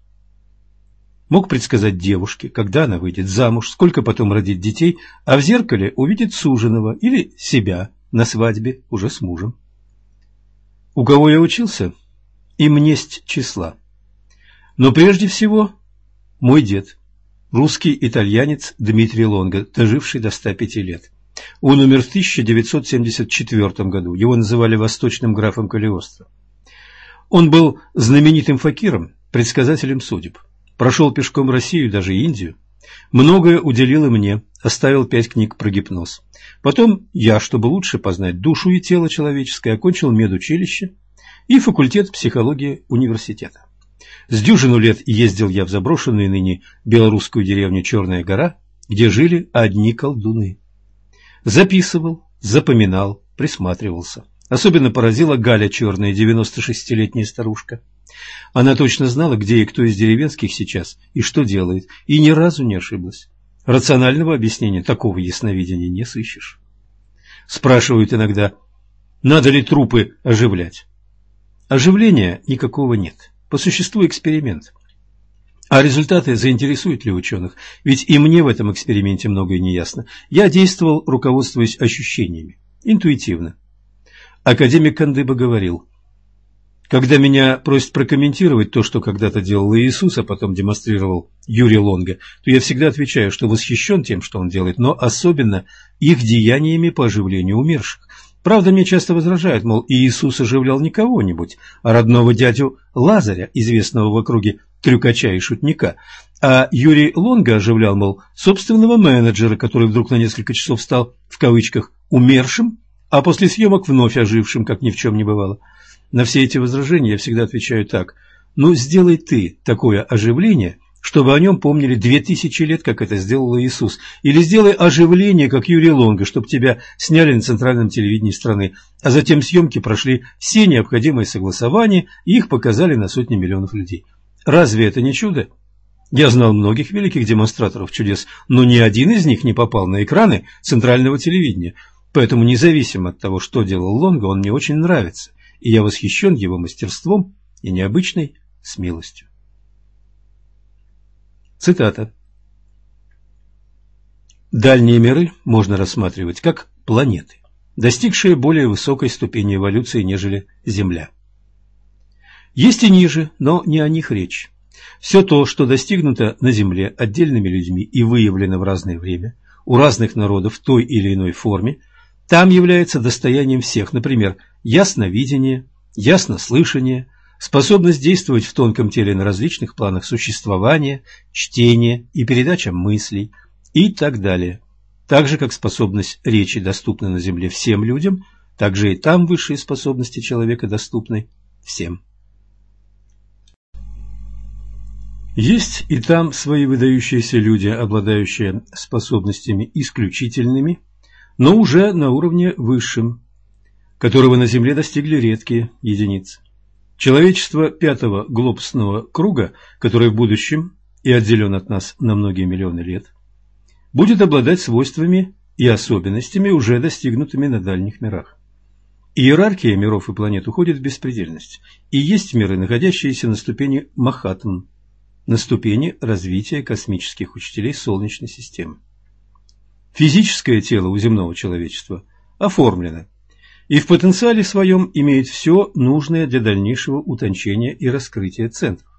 Мог предсказать девушке, когда она выйдет замуж, сколько потом родит детей, а в зеркале увидит суженого или себя на свадьбе уже с мужем. У кого я учился? Им несть числа. Но прежде всего мой дед, русский итальянец Дмитрий Лонго, доживший до 105 лет. Он умер в 1974 году, его называли восточным графом Калиостро. Он был знаменитым факиром, предсказателем судеб. Прошел пешком Россию, даже Индию. Многое уделил и мне, оставил пять книг про гипноз. Потом я, чтобы лучше познать душу и тело человеческое, окончил медучилище и факультет психологии университета. С дюжину лет ездил я в заброшенную ныне белорусскую деревню Черная гора, где жили одни колдуны. Записывал, запоминал, присматривался. Особенно поразила Галя Черная, 96-летняя старушка. Она точно знала, где и кто из деревенских сейчас и что делает, и ни разу не ошиблась. Рационального объяснения такого ясновидения не сыщешь. Спрашивают иногда, надо ли трупы оживлять. Оживления никакого нет. По существу эксперимент. А результаты заинтересуют ли ученых? Ведь и мне в этом эксперименте многое не ясно. Я действовал, руководствуясь ощущениями, интуитивно. Академик Кандыба говорил, когда меня просят прокомментировать то, что когда-то делал Иисус, а потом демонстрировал Юрий Лонга, то я всегда отвечаю, что восхищен тем, что он делает, но особенно их деяниями по оживлению умерших. Правда, мне часто возражают, мол, Иисус оживлял не кого-нибудь, а родного дядю Лазаря, известного в округе трюкача и шутника, а Юрий Лонга оживлял, мол, собственного менеджера, который вдруг на несколько часов стал, в кавычках, умершим, а после съемок вновь ожившим, как ни в чем не бывало. На все эти возражения я всегда отвечаю так. Ну, сделай ты такое оживление, чтобы о нем помнили две тысячи лет, как это сделал Иисус. Или сделай оживление, как Юрий Лонга, чтобы тебя сняли на центральном телевидении страны, а затем съемки прошли все необходимые согласования и их показали на сотни миллионов людей. Разве это не чудо? Я знал многих великих демонстраторов чудес, но ни один из них не попал на экраны центрального телевидения. Поэтому независимо от того, что делал Лонга, он мне очень нравится, и я восхищен его мастерством и необычной смелостью. Цитата. Дальние миры можно рассматривать как планеты, достигшие более высокой ступени эволюции, нежели Земля. Есть и ниже, но не о них речь. Все то, что достигнуто на Земле отдельными людьми и выявлено в разное время, у разных народов в той или иной форме, там является достоянием всех, например, ясновидение, яснослышание, способность действовать в тонком теле на различных планах существования, чтения и передача мыслей и так далее. Так же, как способность речи доступна на Земле всем людям, так же и там высшие способности человека доступны всем. Есть и там свои выдающиеся люди, обладающие способностями исключительными, но уже на уровне высшем, которого на Земле достигли редкие единицы. Человечество пятого глобусного круга, который в будущем и отделен от нас на многие миллионы лет, будет обладать свойствами и особенностями, уже достигнутыми на дальних мирах. Иерархия миров и планет уходит в беспредельность, и есть миры, находящиеся на ступени Махатм, на ступени развития космических учителей Солнечной системы. Физическое тело у земного человечества оформлено и в потенциале своем имеет все нужное для дальнейшего утончения и раскрытия центров,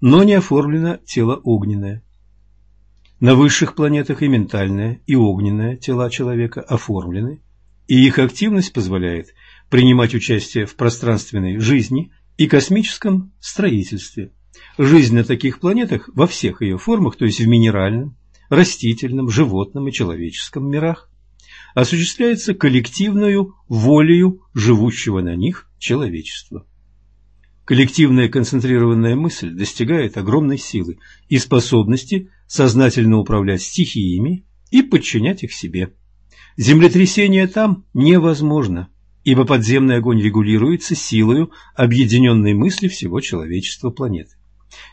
но не оформлено тело огненное. На высших планетах и ментальное, и огненное тела человека оформлены, и их активность позволяет принимать участие в пространственной жизни и космическом строительстве. Жизнь на таких планетах во всех ее формах, то есть в минеральном, растительном, животном и человеческом мирах, осуществляется коллективную волею живущего на них человечества. Коллективная концентрированная мысль достигает огромной силы и способности сознательно управлять стихиями и подчинять их себе. Землетрясение там невозможно, ибо подземный огонь регулируется силою объединенной мысли всего человечества планеты.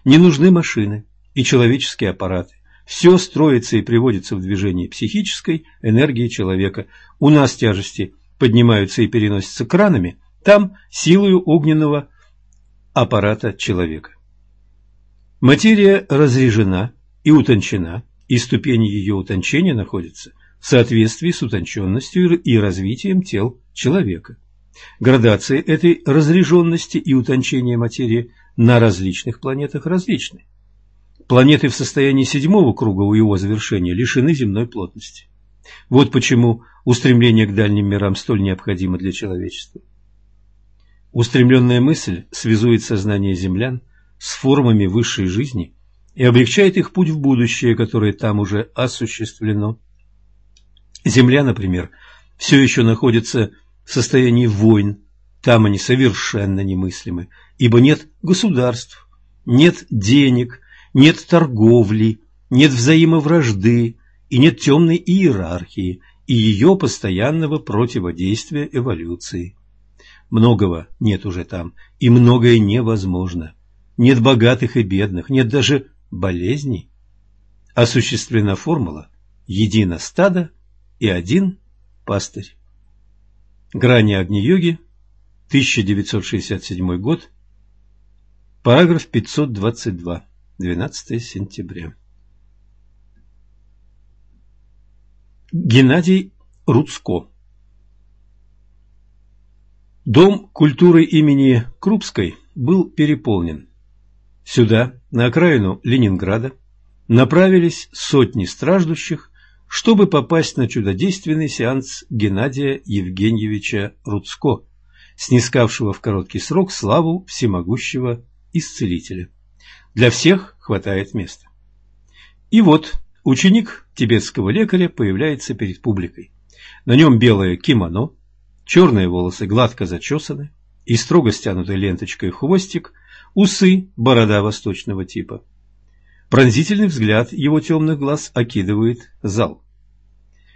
Не нужны машины и человеческие аппараты. Все строится и приводится в движение психической энергии человека. У нас тяжести поднимаются и переносятся кранами, там силою огненного аппарата человека. Материя разрежена и утончена, и ступени ее утончения находятся в соответствии с утонченностью и развитием тел человека. Градации этой разреженности и утончения материи на различных планетах различны. Планеты в состоянии седьмого круга у его завершения лишены земной плотности. Вот почему устремление к дальним мирам столь необходимо для человечества. Устремленная мысль связует сознание землян с формами высшей жизни и облегчает их путь в будущее, которое там уже осуществлено. Земля, например, все еще находится в состоянии войн, там они совершенно немыслимы, ибо нет государств, нет денег, нет торговли, нет взаимовражды и нет темной иерархии и ее постоянного противодействия эволюции. Многого нет уже там, и многое невозможно. Нет богатых и бедных, нет даже болезней. Осуществлена формула «едино стадо и один пастырь». Грани Агни-йоги, 1967 год, параграф 522, 12 сентября. Геннадий Руцко Дом культуры имени Крупской был переполнен. Сюда, на окраину Ленинграда, направились сотни страждущих, чтобы попасть на чудодейственный сеанс Геннадия Евгеньевича Руцко, снискавшего в короткий срок славу всемогущего исцелителя. Для всех хватает места. И вот ученик тибетского лекаря появляется перед публикой. На нем белое кимоно, черные волосы гладко зачесаны и строго стянутый ленточкой хвостик, усы, борода восточного типа. Пронзительный взгляд его темных глаз окидывает зал.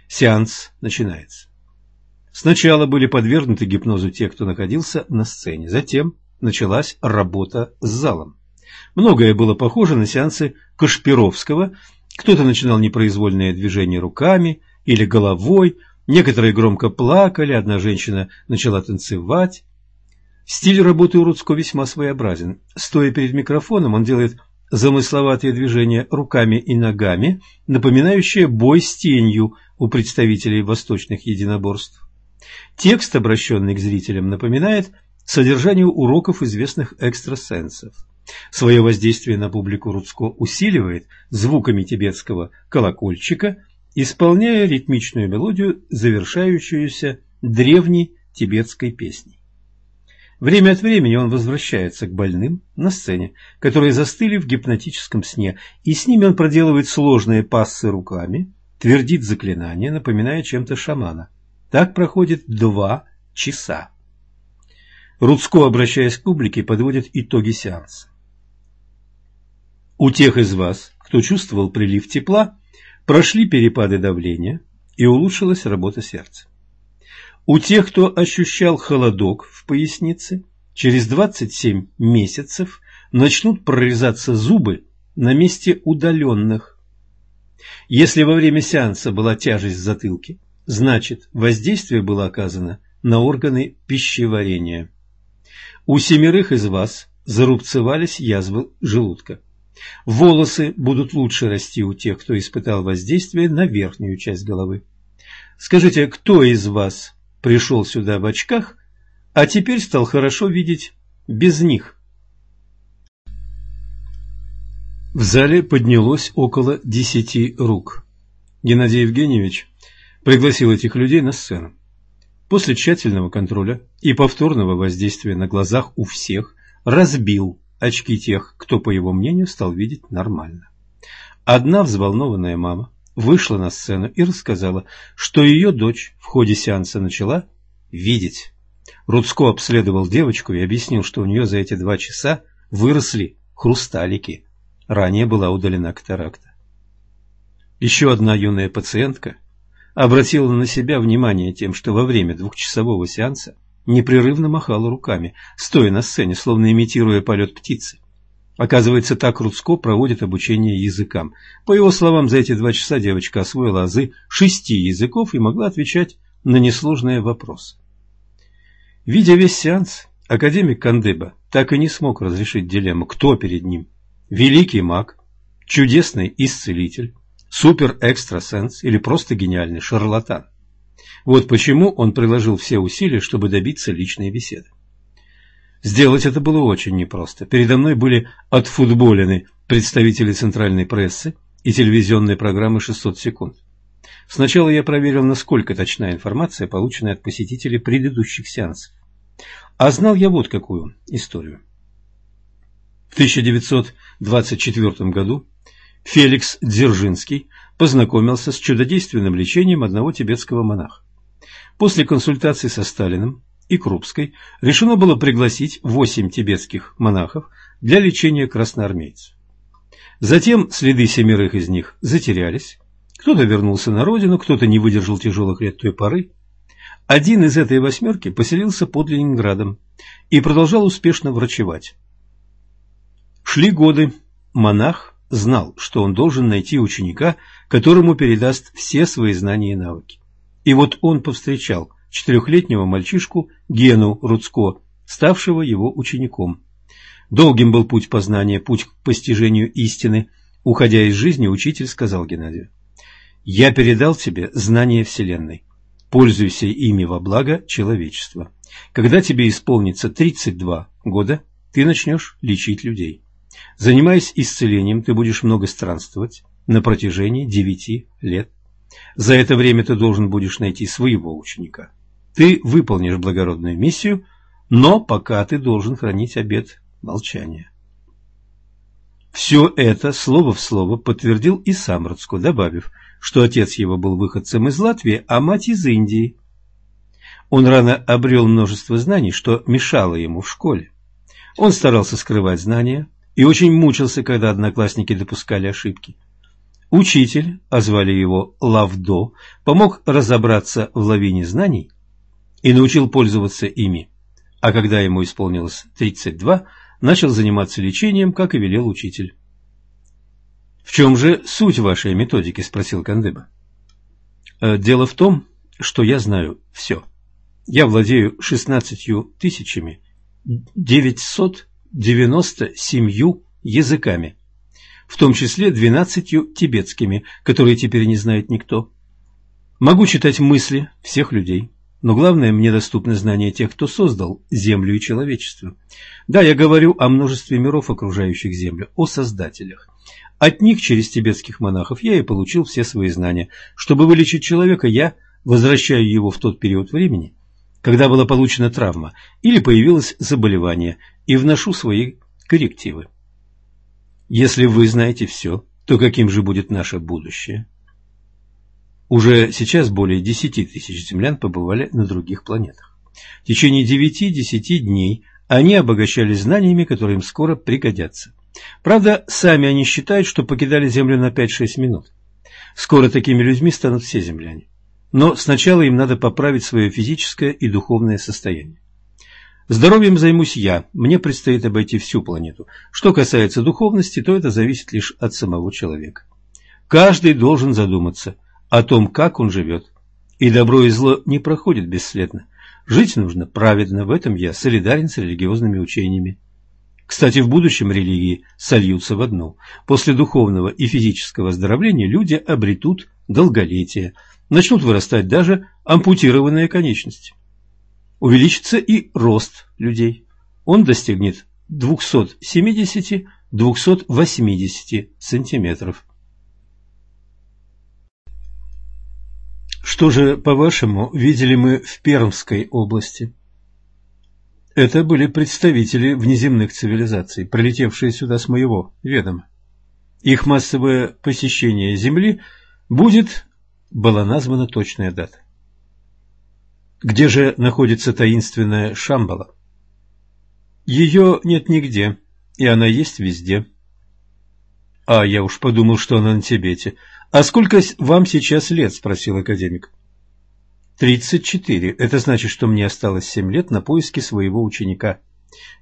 Сеанс начинается. Сначала были подвергнуты гипнозу те, кто находился на сцене. Затем началась работа с залом. Многое было похоже на сеансы Кашпировского. Кто-то начинал непроизвольные движения руками или головой, Некоторые громко плакали, одна женщина начала танцевать. Стиль работы у Рудско весьма своеобразен. Стоя перед микрофоном, он делает замысловатые движения руками и ногами, напоминающие бой с тенью у представителей восточных единоборств. Текст, обращенный к зрителям, напоминает содержание уроков известных экстрасенсов. Свое воздействие на публику Рудско усиливает звуками тибетского колокольчика исполняя ритмичную мелодию, завершающуюся древней тибетской песней. Время от времени он возвращается к больным на сцене, которые застыли в гипнотическом сне, и с ними он проделывает сложные пассы руками, твердит заклинания, напоминая чем-то шамана. Так проходит два часа. Рудско, обращаясь к публике, подводит итоги сеанса. У тех из вас, кто чувствовал прилив тепла, Прошли перепады давления и улучшилась работа сердца. У тех, кто ощущал холодок в пояснице, через 27 месяцев начнут прорезаться зубы на месте удаленных. Если во время сеанса была тяжесть в затылке, значит воздействие было оказано на органы пищеварения. У семерых из вас зарубцевались язвы желудка. Волосы будут лучше расти у тех, кто испытал воздействие на верхнюю часть головы. Скажите, кто из вас пришел сюда в очках, а теперь стал хорошо видеть без них? В зале поднялось около десяти рук. Геннадий Евгеньевич пригласил этих людей на сцену. После тщательного контроля и повторного воздействия на глазах у всех разбил очки тех, кто, по его мнению, стал видеть нормально. Одна взволнованная мама вышла на сцену и рассказала, что ее дочь в ходе сеанса начала видеть. Рудско обследовал девочку и объяснил, что у нее за эти два часа выросли хрусталики. Ранее была удалена катаракта. Еще одна юная пациентка обратила на себя внимание тем, что во время двухчасового сеанса непрерывно махала руками, стоя на сцене, словно имитируя полет птицы. Оказывается, так Рудско проводит обучение языкам. По его словам, за эти два часа девочка освоила азы шести языков и могла отвечать на несложные вопросы. Видя весь сеанс, академик Кандыба так и не смог разрешить дилемму, кто перед ним – великий маг, чудесный исцелитель, супер-экстрасенс или просто гениальный шарлатан. Вот почему он приложил все усилия, чтобы добиться личной беседы. Сделать это было очень непросто. Передо мной были отфутболены представители центральной прессы и телевизионной программы «600 секунд». Сначала я проверил, насколько точна информация, полученная от посетителей предыдущих сеансов. А знал я вот какую историю. В 1924 году Феликс Дзержинский познакомился с чудодейственным лечением одного тибетского монаха. После консультации со Сталиным и Крупской решено было пригласить восемь тибетских монахов для лечения красноармейцев. Затем следы семерых из них затерялись, кто-то вернулся на родину, кто-то не выдержал тяжелых лет той поры. Один из этой восьмерки поселился под Ленинградом и продолжал успешно врачевать. Шли годы. Монах знал, что он должен найти ученика, которому передаст все свои знания и навыки. И вот он повстречал четырехлетнего мальчишку Гену Руцко, ставшего его учеником. Долгим был путь познания, путь к постижению истины. Уходя из жизни, учитель сказал Геннадию, «Я передал тебе знания Вселенной. Пользуйся ими во благо человечества. Когда тебе исполнится 32 года, ты начнешь лечить людей. Занимаясь исцелением, ты будешь много странствовать на протяжении 9 лет. За это время ты должен будешь найти своего ученика. Ты выполнишь благородную миссию, но пока ты должен хранить обет молчания. Все это слово в слово подтвердил и сам Рацко, добавив, что отец его был выходцем из Латвии, а мать из Индии. Он рано обрел множество знаний, что мешало ему в школе. Он старался скрывать знания и очень мучился, когда одноклассники допускали ошибки. Учитель, а звали его Лавдо, помог разобраться в лавине знаний и научил пользоваться ими. А когда ему исполнилось 32, начал заниматься лечением, как и велел учитель. «В чем же суть вашей методики?» – спросил Кандыба. «Э, «Дело в том, что я знаю все. Я владею 16 тысячами 997 языками, в том числе 12 тибетскими, которые теперь не знает никто. Могу читать мысли всех людей, но главное, мне доступны знания тех, кто создал Землю и человечество. Да, я говорю о множестве миров, окружающих Землю, о создателях. От них, через тибетских монахов, я и получил все свои знания. Чтобы вылечить человека, я возвращаю его в тот период времени, когда была получена травма или появилось заболевание, и вношу свои коррективы. Если вы знаете все, то каким же будет наше будущее? Уже сейчас более 10 тысяч землян побывали на других планетах. В течение 9-10 дней они обогащались знаниями, которые им скоро пригодятся. Правда, сами они считают, что покидали Землю на 5-6 минут. Скоро такими людьми станут все земляне. Но сначала им надо поправить свое физическое и духовное состояние. Здоровьем займусь я, мне предстоит обойти всю планету. Что касается духовности, то это зависит лишь от самого человека. Каждый должен задуматься о том, как он живет. И добро и зло не проходят бесследно. Жить нужно праведно, в этом я солидарен с религиозными учениями. Кстати, в будущем религии сольются в одну. После духовного и физического оздоровления люди обретут долголетие, начнут вырастать даже ампутированные конечности. Увеличится и рост людей. Он достигнет 270-280 сантиметров. Что же, по-вашему, видели мы в Пермской области? Это были представители внеземных цивилизаций, прилетевшие сюда с моего ведома. Их массовое посещение Земли будет, была названа точная дата. Где же находится таинственная Шамбала? Ее нет нигде, и она есть везде. А я уж подумал, что она на Тибете. А сколько вам сейчас лет? спросил академик. Тридцать четыре. Это значит, что мне осталось семь лет на поиски своего ученика.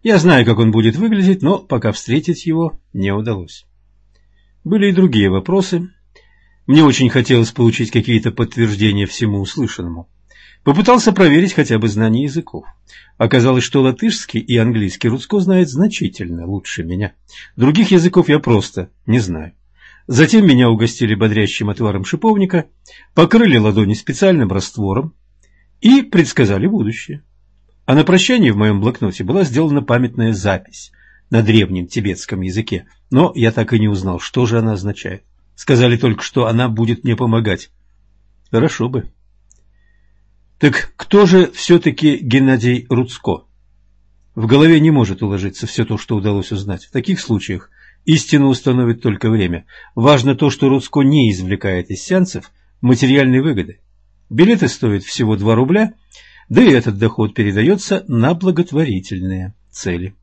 Я знаю, как он будет выглядеть, но пока встретить его не удалось. Были и другие вопросы. Мне очень хотелось получить какие-то подтверждения всему услышанному. Попытался проверить хотя бы знание языков. Оказалось, что латышский и английский Руцко знает значительно лучше меня. Других языков я просто не знаю. Затем меня угостили бодрящим отваром шиповника, покрыли ладони специальным раствором и предсказали будущее. А на прощание в моем блокноте была сделана памятная запись на древнем тибетском языке, но я так и не узнал, что же она означает. Сказали только, что она будет мне помогать. Хорошо бы. Так кто же все-таки Геннадий Руцко? В голове не может уложиться все то, что удалось узнать. В таких случаях истину установит только время. Важно то, что Руцко не извлекает из сеансов материальной выгоды. Билеты стоят всего 2 рубля, да и этот доход передается на благотворительные цели.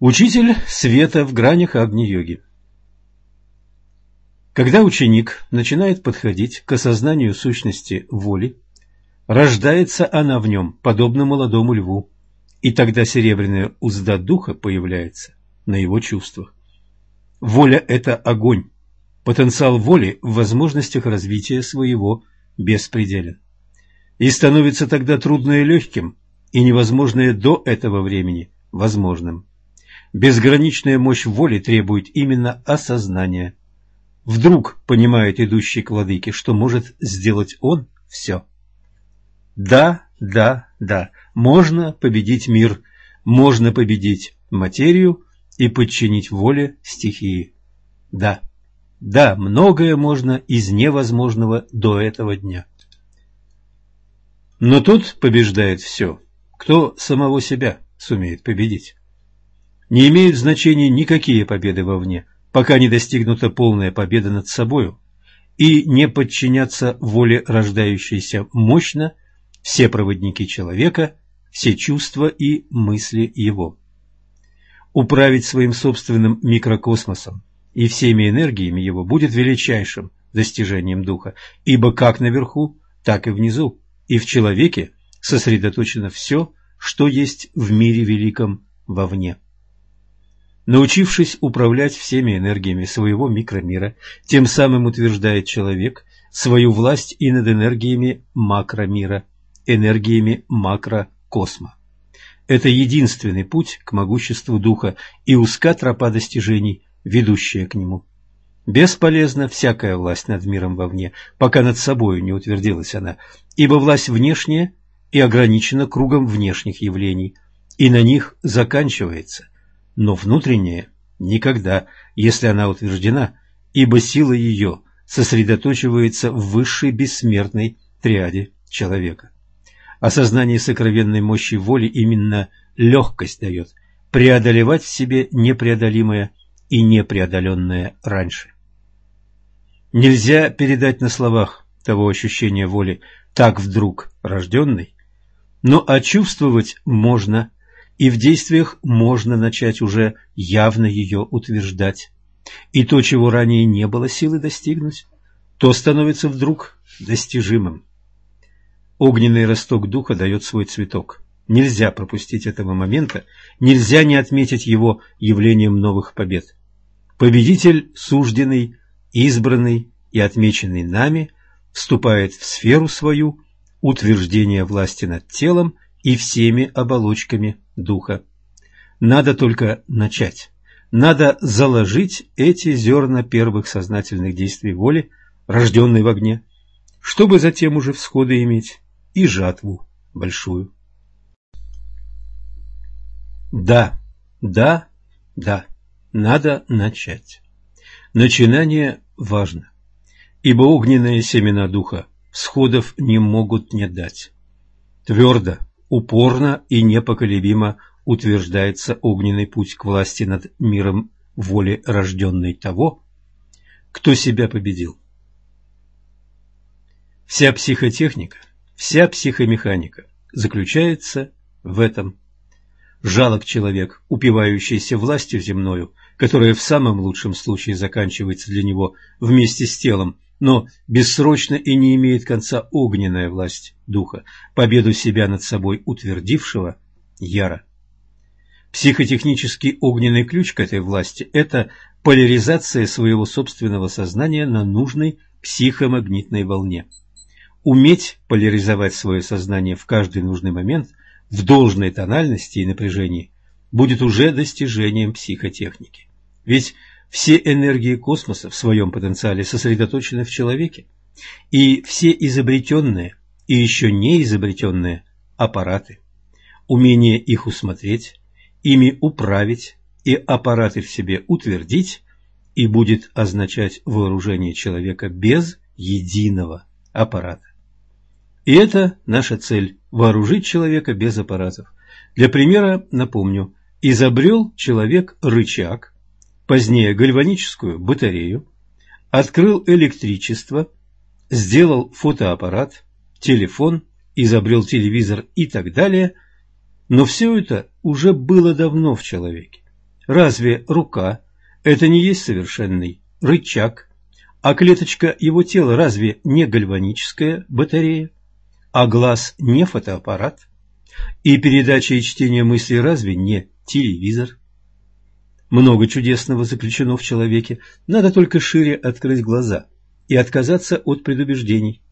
Учитель света в гранях Агни-йоги Когда ученик начинает подходить к осознанию сущности воли, рождается она в нем, подобно молодому льву, и тогда серебряная узда духа появляется на его чувствах. Воля – это огонь, потенциал воли в возможностях развития своего беспределен. И становится тогда трудное легким, и невозможное до этого времени возможным. Безграничная мощь воли требует именно осознания. Вдруг понимает идущий к владыке, что может сделать он все. Да, да, да, можно победить мир, можно победить материю и подчинить воле стихии. Да, да, многое можно из невозможного до этого дня. Но тот побеждает все, кто самого себя сумеет победить. Не имеют значения никакие победы вовне, пока не достигнута полная победа над собою, и не подчинятся воле рождающейся мощно все проводники человека, все чувства и мысли его. Управить своим собственным микрокосмосом и всеми энергиями его будет величайшим достижением духа, ибо как наверху, так и внизу, и в человеке сосредоточено все, что есть в мире великом вовне. Научившись управлять всеми энергиями своего микромира, тем самым утверждает человек свою власть и над энергиями макромира, энергиями макрокосма. Это единственный путь к могуществу духа и узка тропа достижений, ведущая к нему. Бесполезна всякая власть над миром вовне, пока над собою не утвердилась она, ибо власть внешняя и ограничена кругом внешних явлений, и на них заканчивается но внутренняя никогда, если она утверждена, ибо сила ее сосредоточивается в высшей бессмертной триаде человека. Осознание сокровенной мощи воли именно легкость дает преодолевать в себе непреодолимое и непреодоленное раньше. Нельзя передать на словах того ощущения воли так вдруг рожденной, но очувствовать можно и в действиях можно начать уже явно ее утверждать. И то, чего ранее не было силы достигнуть, то становится вдруг достижимым. Огненный росток духа дает свой цветок. Нельзя пропустить этого момента, нельзя не отметить его явлением новых побед. Победитель, сужденный, избранный и отмеченный нами, вступает в сферу свою утверждения власти над телом и всеми оболочками духа. Надо только начать. Надо заложить эти зерна первых сознательных действий воли, рожденной в огне, чтобы затем уже всходы иметь и жатву большую. Да, да, да, надо начать. Начинание важно, ибо огненные семена духа всходов не могут не дать. Твердо, упорно и непоколебимо утверждается огненный путь к власти над миром воли рожденной того, кто себя победил. Вся психотехника, вся психомеханика заключается в этом. Жалок человек, упивающийся властью земною, которая в самом лучшем случае заканчивается для него вместе с телом, но бессрочно и не имеет конца огненная власть духа, победу себя над собой утвердившего яро. Психотехнический огненный ключ к этой власти – это поляризация своего собственного сознания на нужной психомагнитной волне. уметь поляризовать свое сознание в каждый нужный момент в должной тональности и напряжении будет уже достижением психотехники. Ведь все энергии космоса в своем потенциале сосредоточены в человеке, и все изобретенные и еще не изобретенные аппараты, умение их усмотреть, ими управить и аппараты в себе утвердить, и будет означать вооружение человека без единого аппарата. И это наша цель – вооружить человека без аппаратов. Для примера напомню, изобрел человек рычаг, позднее гальваническую батарею, открыл электричество, сделал фотоаппарат, телефон, изобрел телевизор и так далее, но все это уже было давно в человеке. Разве рука – это не есть совершенный рычаг, а клеточка его тела разве не гальваническая батарея, а глаз не фотоаппарат, и передача и чтение мыслей разве не телевизор? Много чудесного заключено в человеке, надо только шире открыть глаза и отказаться от предубеждений.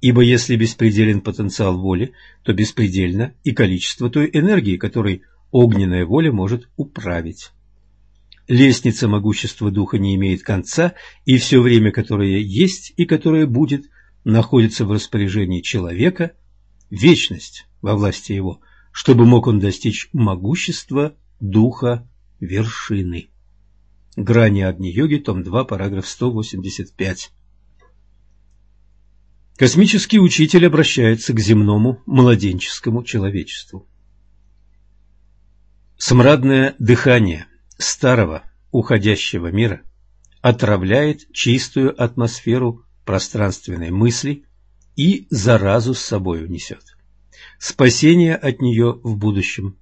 Ибо если беспределен потенциал воли, то беспредельно и количество той энергии, которой огненная воля может управить. Лестница могущества духа не имеет конца, и все время, которое есть и которое будет, находится в распоряжении человека, вечность во власти его, чтобы мог он достичь могущества духа вершины. Грани Агни-йоги, том 2, параграф 185. Космический учитель обращается к земному младенческому человечеству. Смрадное дыхание старого уходящего мира отравляет чистую атмосферу пространственной мысли и заразу с собой унесет. Спасение от нее в будущем.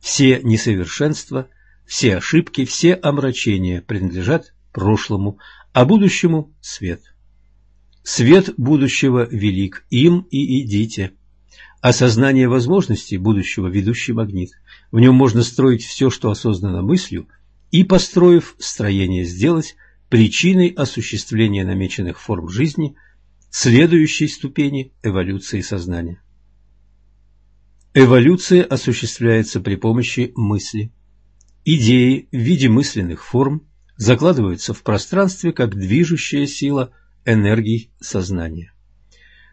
Все несовершенства все ошибки, все омрачения принадлежат прошлому, а будущему – свет. Свет будущего велик, им и идите. Осознание возможностей будущего – ведущий магнит. В нем можно строить все, что осознанно мыслью, и, построив строение, сделать причиной осуществления намеченных форм жизни следующей ступени эволюции сознания. Эволюция осуществляется при помощи мысли. Идеи в виде мысленных форм закладываются в пространстве как движущая сила энергий сознания.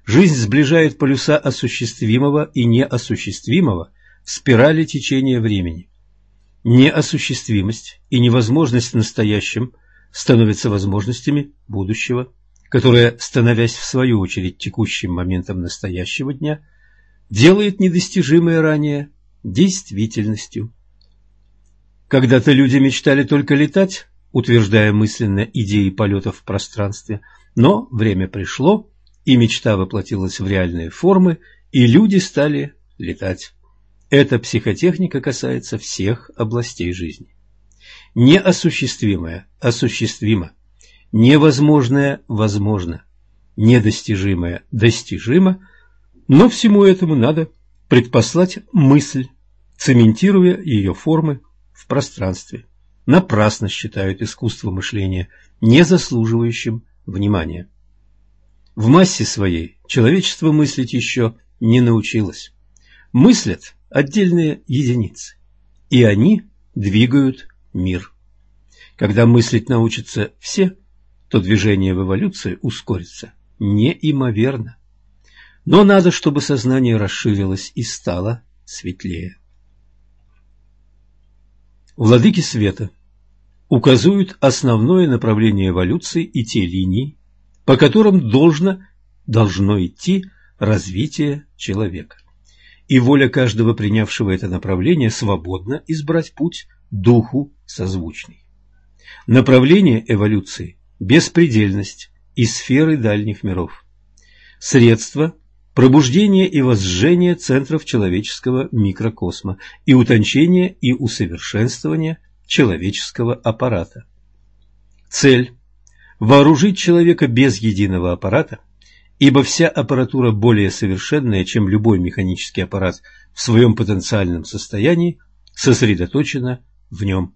Жизнь сближает полюса осуществимого и неосуществимого в спирали течения времени. Неосуществимость и невозможность в настоящем становятся возможностями будущего, которое, становясь в свою очередь текущим моментом настоящего дня, делает недостижимое ранее действительностью. Когда-то люди мечтали только летать, утверждая мысленно идеи полетов в пространстве, но время пришло, и мечта воплотилась в реальные формы, и люди стали летать. Эта психотехника касается всех областей жизни. Неосуществимое – осуществимо, невозможное – возможно, недостижимое – достижимо, но всему этому надо предпослать мысль, цементируя ее формы в пространстве. Напрасно считают искусство мышления не заслуживающим внимания. В массе своей человечество мыслить еще не научилось. Мыслят отдельные единицы, и они двигают мир. Когда мыслить научатся все, то движение в эволюции ускорится неимоверно. Но надо, чтобы сознание расширилось и стало светлее. Владыки света указывают основное направление эволюции и те линии, по которым должно, должно идти развитие человека. И воля каждого принявшего это направление свободно избрать путь духу созвучный. Направление эволюции – беспредельность и сферы дальних миров. Средства пробуждение и возжжение центров человеческого микрокосма и утончение и усовершенствование человеческого аппарата. Цель – вооружить человека без единого аппарата, ибо вся аппаратура более совершенная, чем любой механический аппарат в своем потенциальном состоянии, сосредоточена в нем.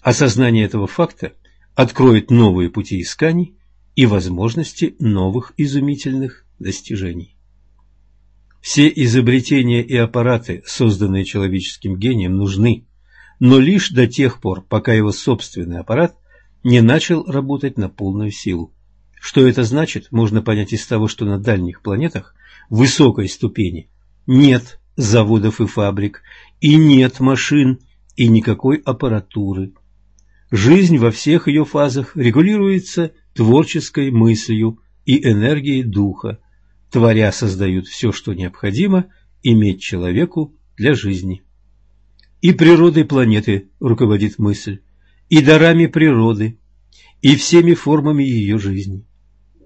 Осознание этого факта откроет новые пути исканий и возможности новых изумительных достижений. Все изобретения и аппараты, созданные человеческим гением, нужны, но лишь до тех пор, пока его собственный аппарат не начал работать на полную силу. Что это значит, можно понять из того, что на дальних планетах высокой ступени нет заводов и фабрик, и нет машин, и никакой аппаратуры. Жизнь во всех ее фазах регулируется творческой мыслью и энергией духа, творя создают все, что необходимо иметь человеку для жизни. И природой планеты руководит мысль, и дарами природы, и всеми формами ее жизни.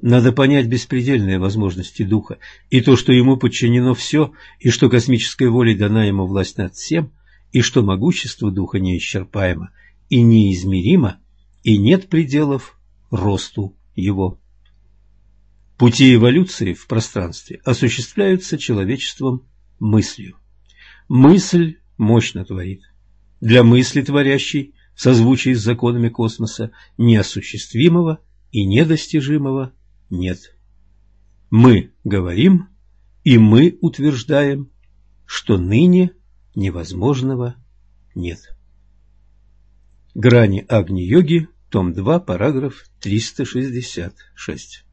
Надо понять беспредельные возможности духа, и то, что ему подчинено все, и что космической волей дана ему власть над всем, и что могущество духа неисчерпаемо и неизмеримо, и нет пределов росту его. Пути эволюции в пространстве осуществляются человечеством мыслью. Мысль мощно творит. Для мысли творящей, в созвучии с законами космоса, неосуществимого и недостижимого нет. Мы говорим, и мы утверждаем, что ныне невозможного нет. Грани Агни-йоги, том 2, параграф 366.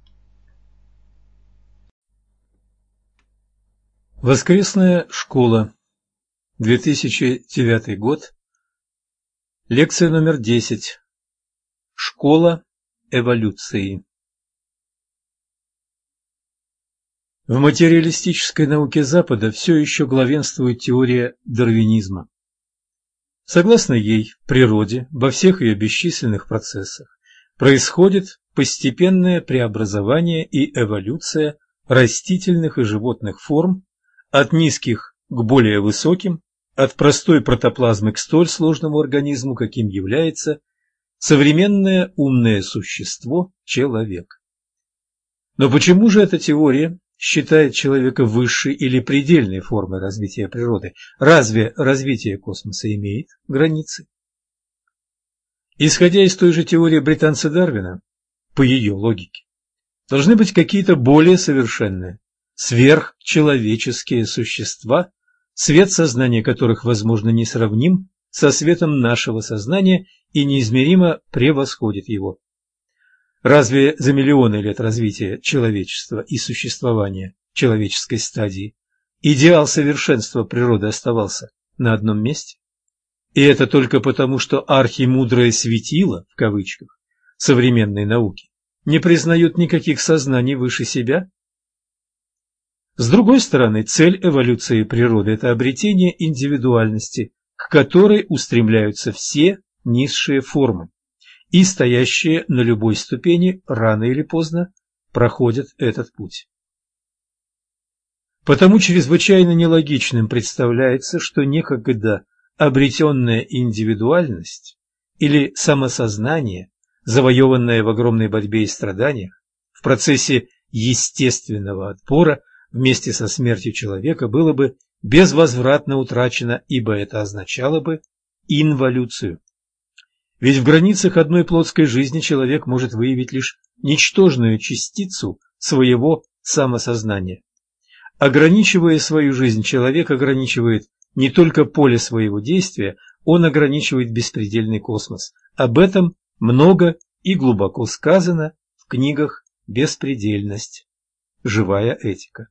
Воскресная школа. 2009 год. Лекция номер 10. Школа эволюции. В материалистической науке Запада все еще главенствует теория дарвинизма. Согласно ей, в природе, во всех ее бесчисленных процессах, происходит постепенное преобразование и эволюция растительных и животных форм от низких к более высоким, от простой протоплазмы к столь сложному организму, каким является современное умное существо – человек. Но почему же эта теория считает человека высшей или предельной формой развития природы? Разве развитие космоса имеет границы? Исходя из той же теории британца Дарвина, по ее логике, должны быть какие-то более совершенные, сверхчеловеческие существа, свет сознания которых, возможно, несравним со светом нашего сознания и неизмеримо превосходит его. Разве за миллионы лет развития человечества и существования человеческой стадии идеал совершенства природы оставался на одном месте? И это только потому, что архимудрое светило, в кавычках, современной науки не признают никаких сознаний выше себя? С другой стороны, цель эволюции природы – это обретение индивидуальности, к которой устремляются все низшие формы, и стоящие на любой ступени рано или поздно проходят этот путь. Потому чрезвычайно нелогичным представляется, что некогда обретенная индивидуальность или самосознание, завоеванное в огромной борьбе и страданиях, в процессе естественного отпора вместе со смертью человека было бы безвозвратно утрачено, ибо это означало бы инволюцию. Ведь в границах одной плотской жизни человек может выявить лишь ничтожную частицу своего самосознания. Ограничивая свою жизнь, человек ограничивает не только поле своего действия, он ограничивает беспредельный космос. Об этом много и глубоко сказано в книгах «Беспредельность. Живая этика».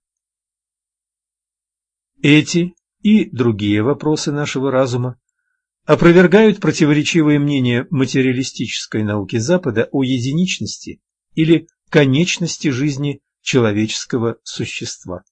Эти и другие вопросы нашего разума опровергают противоречивые мнения материалистической науки Запада о единичности или конечности жизни человеческого существа.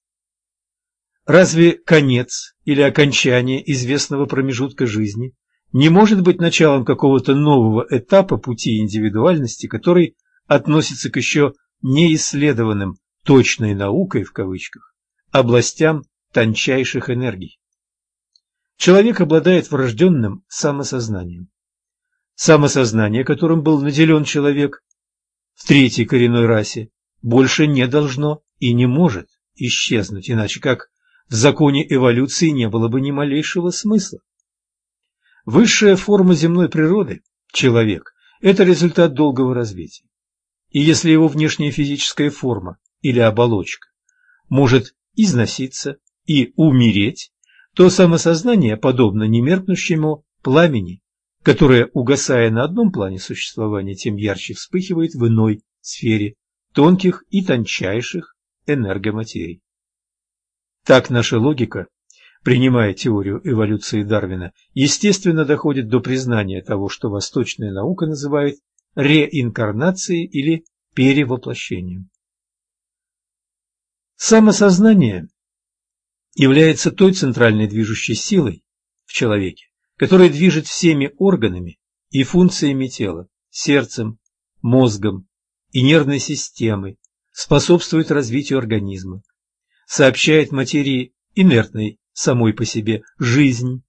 Разве конец или окончание известного промежутка жизни не может быть началом какого-то нового этапа пути индивидуальности, который относится к еще неисследованным «точной наукой» в кавычках областям тончайших энергий. Человек обладает врожденным самосознанием. Самосознание, которым был наделен человек в третьей коренной расе, больше не должно и не может исчезнуть, иначе как в законе эволюции не было бы ни малейшего смысла. Высшая форма земной природы, человек, это результат долгого развития. И если его внешняя физическая форма или оболочка может износиться и умереть, то самосознание подобно немеркнущему пламени, которое, угасая на одном плане существования, тем ярче вспыхивает в иной сфере тонких и тончайших энергоматерий. Так наша логика, принимая теорию эволюции Дарвина, естественно доходит до признания того, что восточная наука называет реинкарнацией или перевоплощением. Самосознание является той центральной движущей силой в человеке, которая движет всеми органами и функциями тела, сердцем, мозгом и нервной системой, способствует развитию организма, сообщает материи инертной самой по себе жизнь.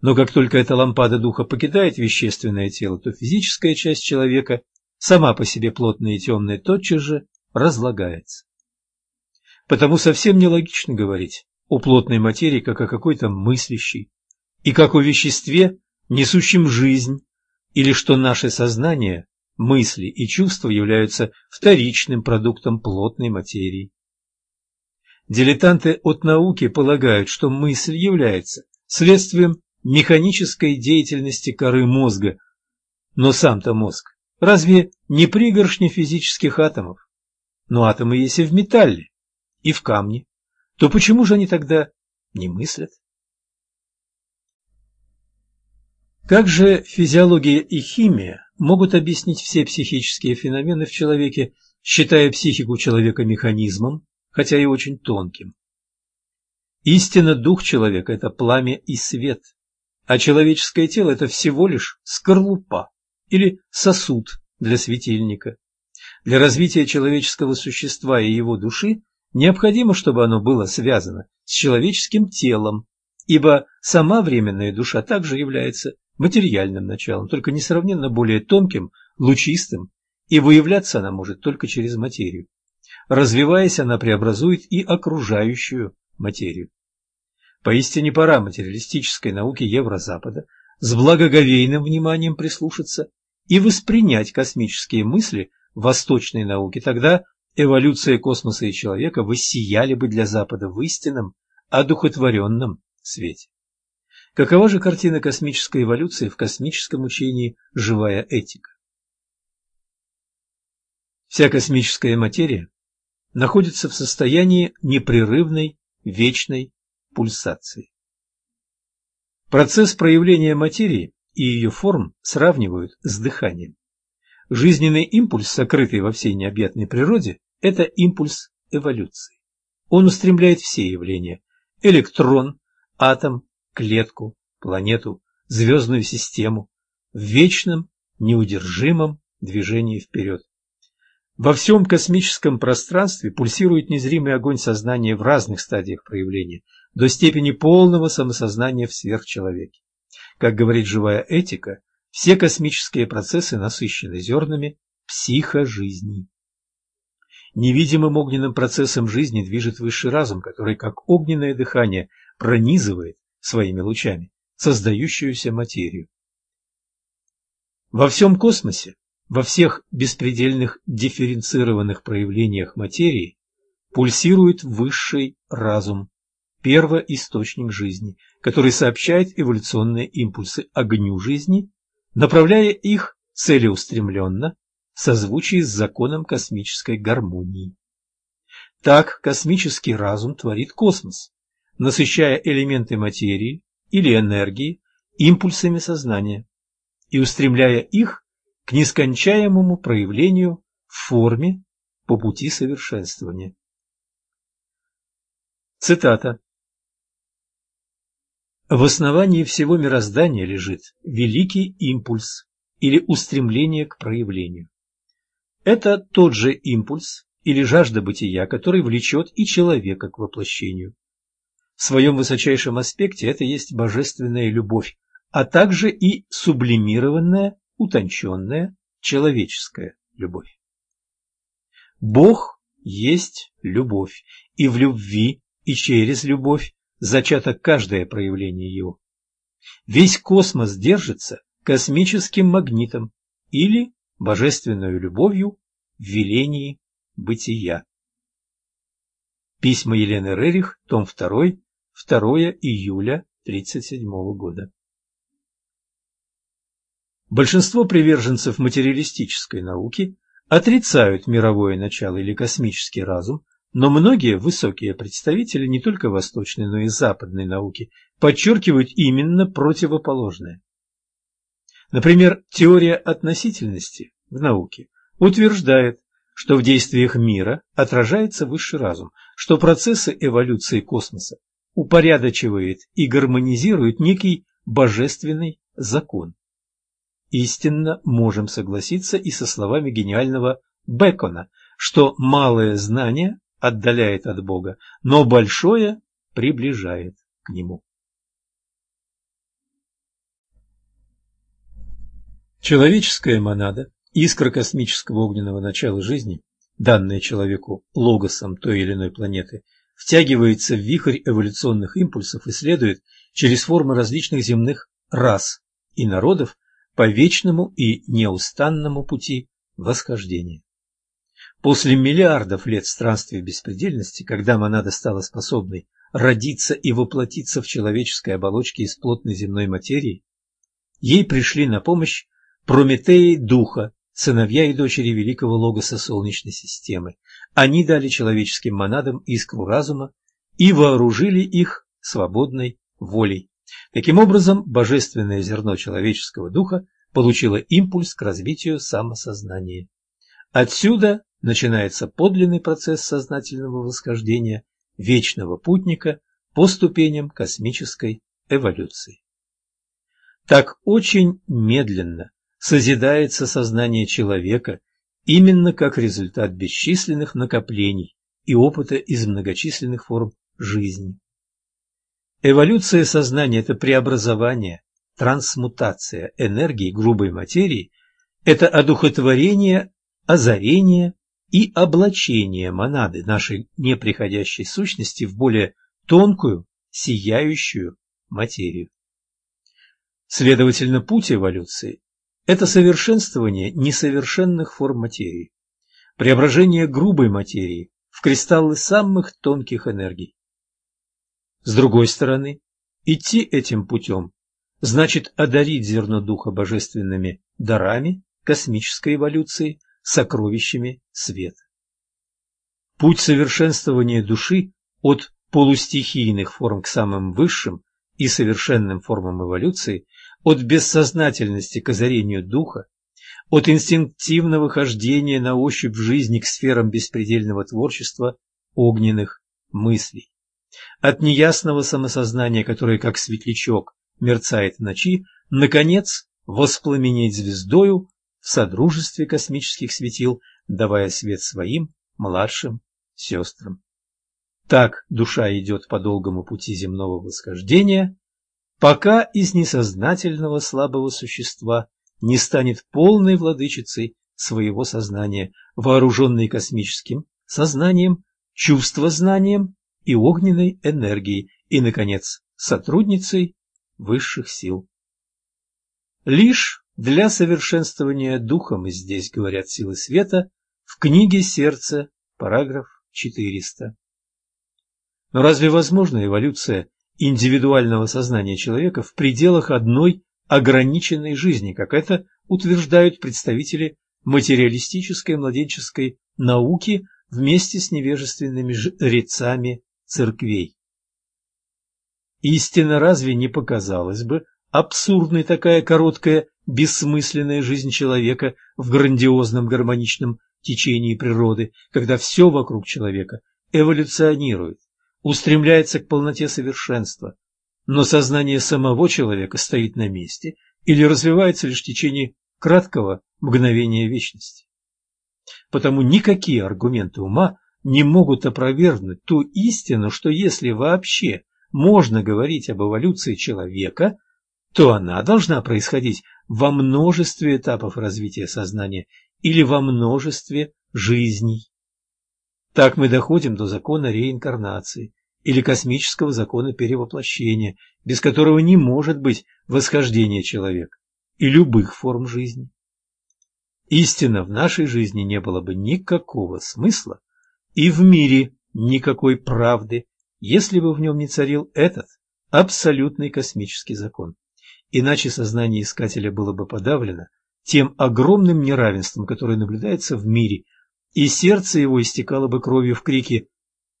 Но как только эта лампада духа покидает вещественное тело, то физическая часть человека, сама по себе плотная и темная, тотчас же разлагается. Потому совсем нелогично говорить о плотной материи как о какой-то мыслящей, и как о веществе, несущем жизнь, или что наше сознание, мысли и чувства являются вторичным продуктом плотной материи. Дилетанты от науки полагают, что мысль является следствием механической деятельности коры мозга, но сам-то мозг разве не пригоршня физических атомов? Но атомы есть и в металле, и в камне. То почему же они тогда не мыслят? Как же физиология и химия могут объяснить все психические феномены в человеке, считая психику человека механизмом, хотя и очень тонким? Истинно дух человека – это пламя и свет, а человеческое тело – это всего лишь скорлупа или сосуд для светильника. Для развития человеческого существа и его души необходимо, чтобы оно было связано с человеческим телом, ибо сама временная душа также является материальным началом, только несравненно более тонким, лучистым, и выявляться она может только через материю. Развиваясь, она преобразует и окружающую материю. Поистине пора материалистической науке Еврозапада с благоговейным вниманием прислушаться и воспринять космические мысли восточной науки, тогда эволюция космоса и человека воссияли бы для Запада в истинном, одухотворенном свете. Какова же картина космической эволюции в космическом учении «Живая этика»? Вся космическая материя находится в состоянии непрерывной вечной пульсации. Процесс проявления материи и ее форм сравнивают с дыханием. Жизненный импульс, сокрытый во всей необъятной природе, это импульс эволюции. Он устремляет все явления – электрон, атом, клетку, планету, звездную систему в вечном, неудержимом движении вперед. Во всем космическом пространстве пульсирует незримый огонь сознания в разных стадиях проявления, до степени полного самосознания в сверхчеловеке. Как говорит живая этика, все космические процессы насыщены зернами психожизни. Невидимым огненным процессом жизни движет высший разум, который, как огненное дыхание, пронизывает своими лучами создающуюся материю. Во всем космосе, во всех беспредельных дифференцированных проявлениях материи пульсирует высший разум, первоисточник жизни, который сообщает эволюционные импульсы огню жизни, направляя их целеустремленно, созвучии с законом космической гармонии. Так космический разум творит космос, насыщая элементы материи или энергии импульсами сознания и устремляя их к нескончаемому проявлению в форме по пути совершенствования. Цитата. В основании всего мироздания лежит великий импульс или устремление к проявлению. Это тот же импульс или жажда бытия, который влечет и человека к воплощению. В своем высочайшем аспекте это есть божественная любовь, а также и сублимированная, утонченная человеческая любовь. Бог есть любовь, и в любви, и через любовь зачато каждое проявление его. Весь космос держится космическим магнитом или божественной любовью в велении бытия. Письма Елены Рерих, том 2, 2 июля 1937 года. Большинство приверженцев материалистической науки отрицают мировое начало или космический разум, но многие высокие представители не только восточной, но и западной науки подчеркивают именно противоположное. Например, теория относительности в науке утверждает, что в действиях мира отражается высший разум, что процессы эволюции космоса упорядочивает и гармонизирует некий божественный закон. Истинно можем согласиться и со словами гениального Бекона, что малое знание отдаляет от Бога, но большое приближает к Нему. Человеческая монада, искра космического огненного начала жизни, данная человеку логосом той или иной планеты, втягивается в вихрь эволюционных импульсов и следует через формы различных земных рас и народов по вечному и неустанному пути восхождения. После миллиардов лет странствия беспредельности, когда монада стала способной родиться и воплотиться в человеческой оболочке из плотной земной материи, ей пришли на помощь Прометеи Духа, сыновья и дочери великого логоса Солнечной системы. Они дали человеческим монадам искру разума и вооружили их свободной волей. Таким образом, божественное зерно человеческого духа получило импульс к развитию самосознания. Отсюда начинается подлинный процесс сознательного восхождения вечного путника по ступеням космической эволюции. Так очень медленно созидается сознание человека именно как результат бесчисленных накоплений и опыта из многочисленных форм жизни. Эволюция сознания – это преобразование, трансмутация энергии грубой материи, это одухотворение, озарение и облачение монады нашей неприходящей сущности в более тонкую, сияющую материю. Следовательно, путь эволюции это совершенствование несовершенных форм материи, преображение грубой материи в кристаллы самых тонких энергий. С другой стороны, идти этим путем значит одарить зерно духа божественными дарами космической эволюции, сокровищами света. Путь совершенствования души от полустихийных форм к самым высшим и совершенным формам эволюции от бессознательности к озарению духа, от инстинктивного хождения на ощупь в жизни к сферам беспредельного творчества огненных мыслей, от неясного самосознания, которое, как светлячок, мерцает ночи, наконец, воспламенеть звездою в содружестве космических светил, давая свет своим младшим сестрам. Так душа идет по долгому пути земного восхождения, пока из несознательного слабого существа не станет полной владычицей своего сознания, вооруженной космическим сознанием, чувствознанием и огненной энергией, и, наконец, сотрудницей высших сил. Лишь для совершенствования духа мы здесь, говорят силы света, в книге «Сердце», параграф 400. Но разве возможна эволюция индивидуального сознания человека в пределах одной ограниченной жизни, как это утверждают представители материалистической младенческой науки вместе с невежественными жрецами церквей. Истинно разве не показалось бы абсурдной такая короткая бессмысленная жизнь человека в грандиозном гармоничном течении природы, когда все вокруг человека эволюционирует, устремляется к полноте совершенства, но сознание самого человека стоит на месте или развивается лишь в течение краткого мгновения вечности. Потому никакие аргументы ума не могут опровергнуть ту истину, что если вообще можно говорить об эволюции человека, то она должна происходить во множестве этапов развития сознания или во множестве жизней. Так мы доходим до закона реинкарнации или космического закона перевоплощения, без которого не может быть восхождения человека и любых форм жизни. Истинно в нашей жизни не было бы никакого смысла, и в мире никакой правды, если бы в нем не царил этот абсолютный космический закон. Иначе сознание искателя было бы подавлено тем огромным неравенством, которое наблюдается в мире, и сердце его истекало бы кровью в крике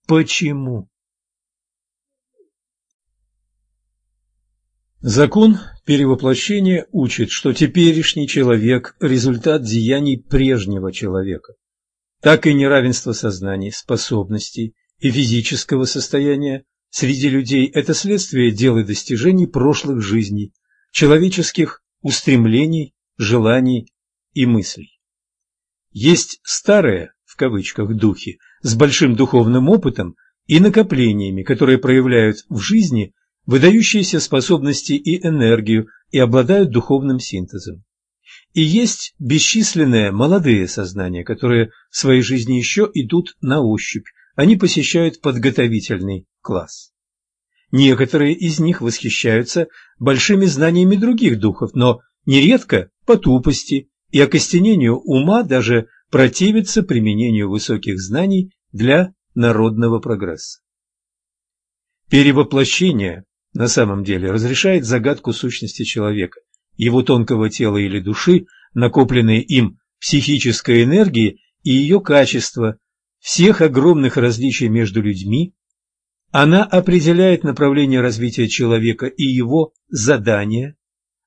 «Почему?». Закон перевоплощения учит, что теперешний человек – результат деяний прежнего человека. Так и неравенство сознаний, способностей и физического состояния среди людей – это следствие дел и достижений прошлых жизней, человеческих устремлений, желаний и мыслей. Есть старые, в кавычках, духи с большим духовным опытом и накоплениями, которые проявляют в жизни выдающиеся способности и энергию и обладают духовным синтезом. И есть бесчисленные молодые сознания, которые в своей жизни еще идут на ощупь, они посещают подготовительный класс. Некоторые из них восхищаются большими знаниями других духов, но нередко по тупости и окостенению ума даже противятся применению высоких знаний для народного прогресса. Перевоплощение на самом деле разрешает загадку сущности человека, его тонкого тела или души, накопленные им психической энергии и ее качества, всех огромных различий между людьми, она определяет направление развития человека и его задания,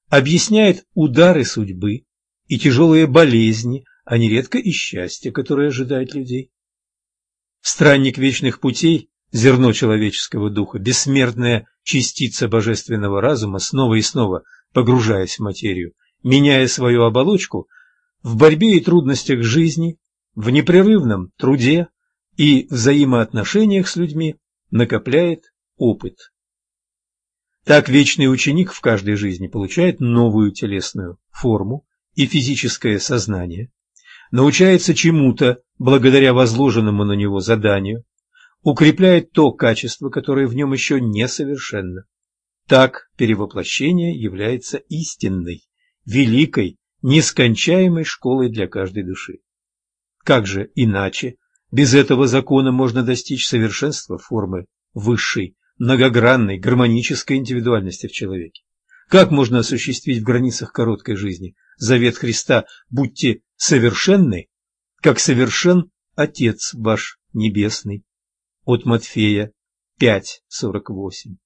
объясняет удары судьбы и тяжелые болезни, а нередко и счастье, которое ожидает людей. Странник вечных путей, зерно человеческого духа, бессмертная частица божественного разума, снова и снова погружаясь в материю, меняя свою оболочку, в борьбе и трудностях жизни, в непрерывном труде и взаимоотношениях с людьми накопляет опыт. Так вечный ученик в каждой жизни получает новую телесную форму и физическое сознание, научается чему-то благодаря возложенному на него заданию, укрепляет то качество, которое в нем еще несовершенно. Так перевоплощение является истинной, великой, нескончаемой школой для каждой души. Как же иначе без этого закона можно достичь совершенства формы высшей, многогранной, гармонической индивидуальности в человеке. Как можно осуществить в границах короткой жизни завет Христа «Будьте совершенны, как совершен Отец ваш Небесный» от Матфея 5.48.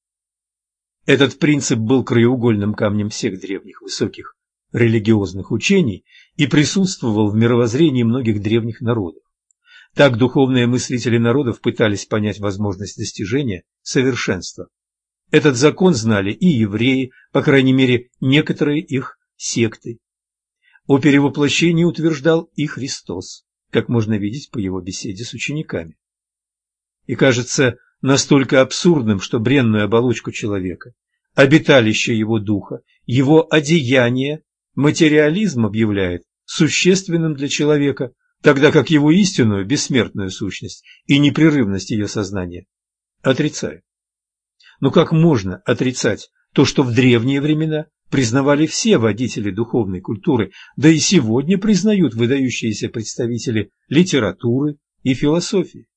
Этот принцип был краеугольным камнем всех древних высоких религиозных учений и присутствовал в мировоззрении многих древних народов. Так духовные мыслители народов пытались понять возможность достижения совершенства. Этот закон знали и евреи, по крайней мере, некоторые их секты. О перевоплощении утверждал и Христос, как можно видеть по его беседе с учениками. И кажется настолько абсурдным, что бренную оболочку человека, обиталище его духа, его одеяние материализм объявляет существенным для человека, тогда как его истинную, бессмертную сущность и непрерывность ее сознания отрицают. Но как можно отрицать то, что в древние времена признавали все водители духовной культуры, да и сегодня признают выдающиеся представители литературы и философии?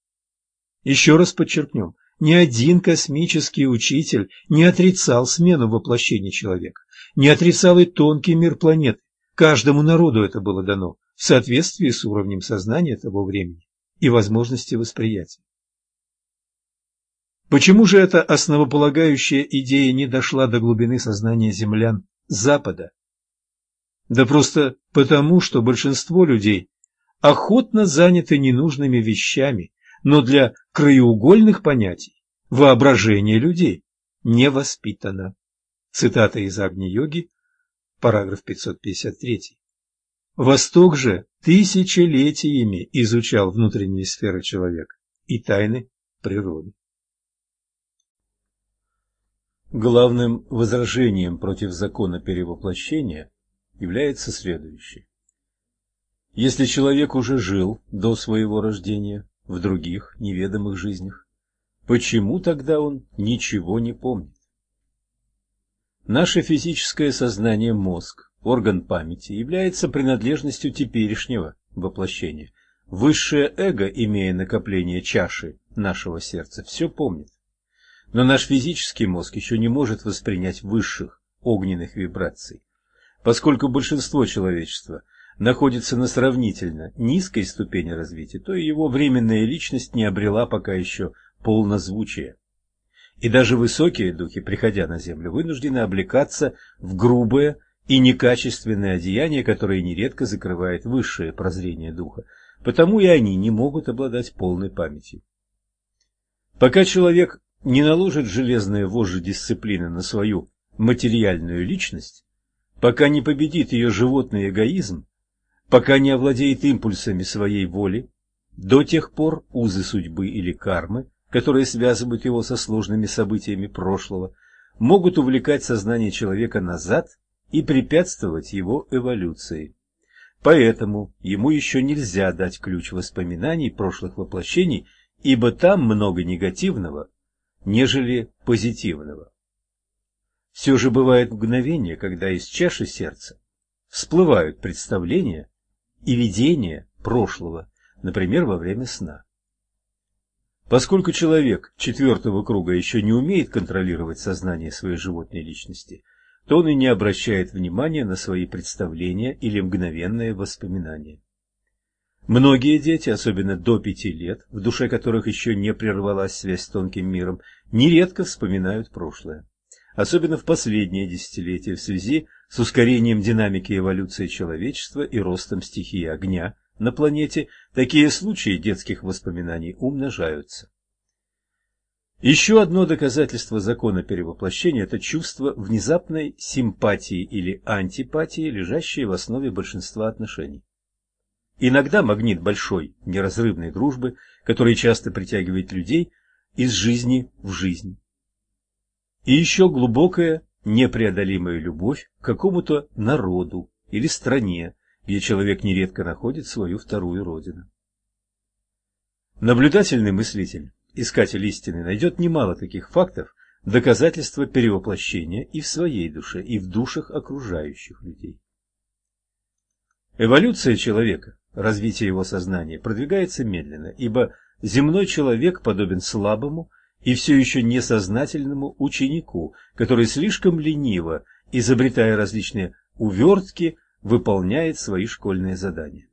Еще раз подчеркнем, ни один космический учитель не отрицал смену воплощения человека, не отрицал и тонкий мир планеты. Каждому народу это было дано в соответствии с уровнем сознания того времени и возможности восприятия. Почему же эта основополагающая идея не дошла до глубины сознания землян Запада? Да просто потому, что большинство людей охотно заняты ненужными вещами, но для краеугольных понятий воображение людей не воспитано. Цитата из Агни-йоги, параграф 553. Восток же тысячелетиями изучал внутренние сферы человека и тайны природы. Главным возражением против закона перевоплощения является следующее. Если человек уже жил до своего рождения в других неведомых жизнях, почему тогда он ничего не помнит? Наше физическое сознание мозг орган памяти, является принадлежностью теперешнего воплощения. Высшее эго, имея накопление чаши нашего сердца все помнит. Но наш физический мозг еще не может воспринять высших огненных вибраций. Поскольку большинство человечества находится на сравнительно низкой ступени развития, то его временная личность не обрела пока еще полнозвучия. И даже высокие духи, приходя на землю, вынуждены облекаться в грубое и некачественное одеяние, которое нередко закрывает высшее прозрение духа, потому и они не могут обладать полной памятью. Пока человек не наложит железные вожжи дисциплины на свою материальную личность, пока не победит ее животный эгоизм, пока не овладеет импульсами своей воли, до тех пор узы судьбы или кармы, которые связывают его со сложными событиями прошлого, могут увлекать сознание человека назад и препятствовать его эволюции. Поэтому ему еще нельзя дать ключ воспоминаний прошлых воплощений, ибо там много негативного, нежели позитивного. Все же бывает мгновение, когда из чаши сердца всплывают представления и видения прошлого, например, во время сна. Поскольку человек четвертого круга еще не умеет контролировать сознание своей животной личности, то он и не обращает внимания на свои представления или мгновенные воспоминания. Многие дети, особенно до пяти лет, в душе которых еще не прервалась связь с тонким миром, нередко вспоминают прошлое особенно в последние десятилетия в связи с ускорением динамики эволюции человечества и ростом стихии огня на планете, такие случаи детских воспоминаний умножаются. Еще одно доказательство закона перевоплощения – это чувство внезапной симпатии или антипатии, лежащее в основе большинства отношений. Иногда магнит большой, неразрывной дружбы, который часто притягивает людей из жизни в жизнь и еще глубокая, непреодолимая любовь к какому-то народу или стране, где человек нередко находит свою вторую родину. Наблюдательный мыслитель, искатель истины, найдет немало таких фактов, доказательства перевоплощения и в своей душе, и в душах окружающих людей. Эволюция человека, развитие его сознания, продвигается медленно, ибо земной человек подобен слабому, и все еще несознательному ученику, который слишком лениво, изобретая различные увертки, выполняет свои школьные задания.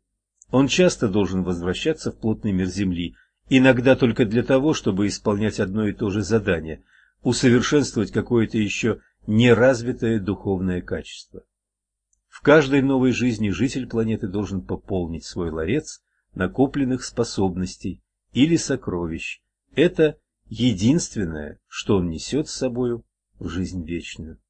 Он часто должен возвращаться в плотный мир Земли, иногда только для того, чтобы исполнять одно и то же задание, усовершенствовать какое-то еще неразвитое духовное качество. В каждой новой жизни житель планеты должен пополнить свой ларец накопленных способностей или сокровищ. Это единственное, что он несет с собою в жизнь вечную.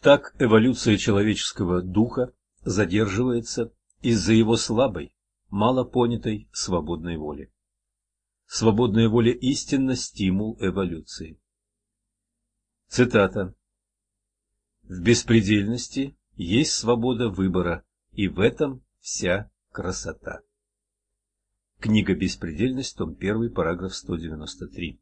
Так эволюция человеческого духа задерживается из-за его слабой, мало понятой свободной воли. Свободная воля истинно стимул эволюции. Цитата. В беспредельности есть свобода выбора, и в этом вся красота. Книга «Беспредельность», том 1, параграф 193.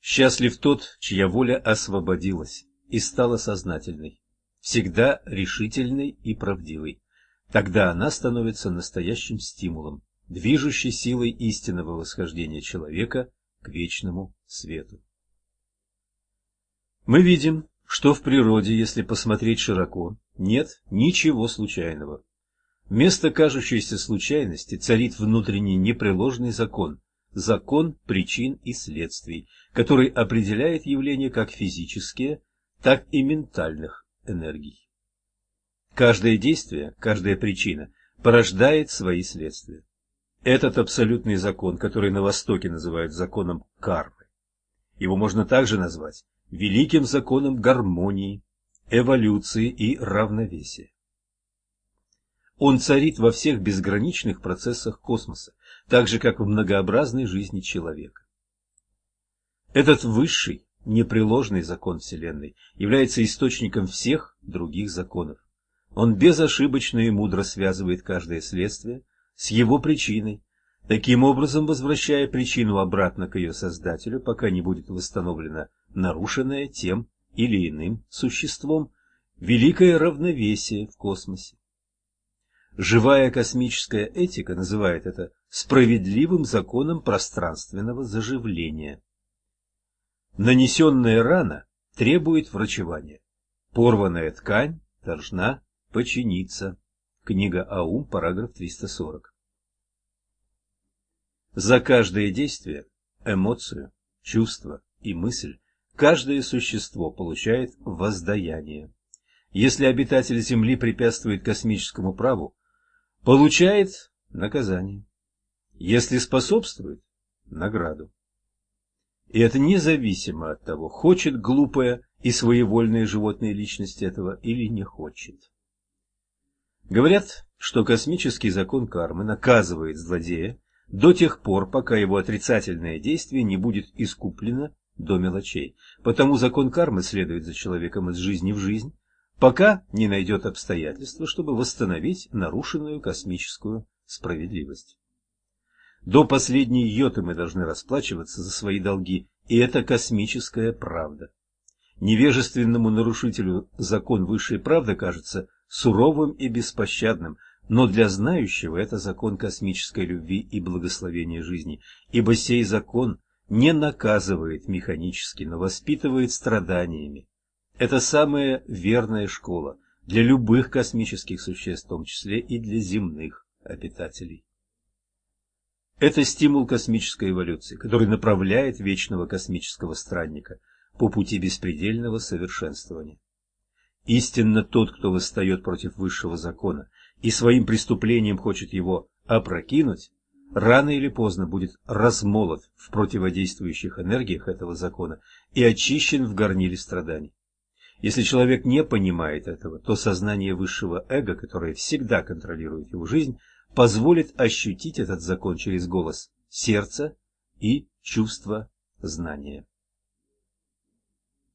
Счастлив тот, чья воля освободилась и стала сознательной, всегда решительной и правдивой. Тогда она становится настоящим стимулом, движущей силой истинного восхождения человека к вечному свету. Мы видим, что в природе, если посмотреть широко, нет ничего случайного. Вместо кажущейся случайности царит внутренний непреложный закон, закон причин и следствий, который определяет явления как физические, так и ментальных энергий. Каждое действие, каждая причина порождает свои следствия. Этот абсолютный закон, который на Востоке называют законом кармы, его можно также назвать великим законом гармонии, эволюции и равновесия. Он царит во всех безграничных процессах космоса, так же, как в многообразной жизни человека. Этот высший, непреложный закон Вселенной является источником всех других законов. Он безошибочно и мудро связывает каждое следствие с его причиной, таким образом возвращая причину обратно к ее создателю, пока не будет восстановлено нарушенное тем или иным существом великое равновесие в космосе. Живая космическая этика называет это справедливым законом пространственного заживления. Нанесенная рана требует врачевания. Порванная ткань должна починиться. Книга Аум, параграф 340. За каждое действие, эмоцию, чувство и мысль каждое существо получает воздаяние. Если обитатель Земли препятствует космическому праву, получает наказание. Если способствует – награду. И это независимо от того, хочет глупая и своевольная животная личность этого или не хочет. Говорят, что космический закон кармы наказывает злодея до тех пор, пока его отрицательное действие не будет искуплено до мелочей. Потому закон кармы следует за человеком из жизни в жизнь, пока не найдет обстоятельства, чтобы восстановить нарушенную космическую справедливость. До последней йоты мы должны расплачиваться за свои долги, и это космическая правда. Невежественному нарушителю закон высшей правды кажется суровым и беспощадным, но для знающего это закон космической любви и благословения жизни, ибо сей закон не наказывает механически, но воспитывает страданиями. Это самая верная школа для любых космических существ, в том числе и для земных обитателей. Это стимул космической эволюции, который направляет вечного космического странника по пути беспредельного совершенствования. Истинно тот, кто восстает против высшего закона и своим преступлением хочет его опрокинуть, рано или поздно будет размолот в противодействующих энергиях этого закона и очищен в горниле страданий. Если человек не понимает этого, то сознание высшего эго, которое всегда контролирует его жизнь, позволит ощутить этот закон через голос сердца и чувство знания.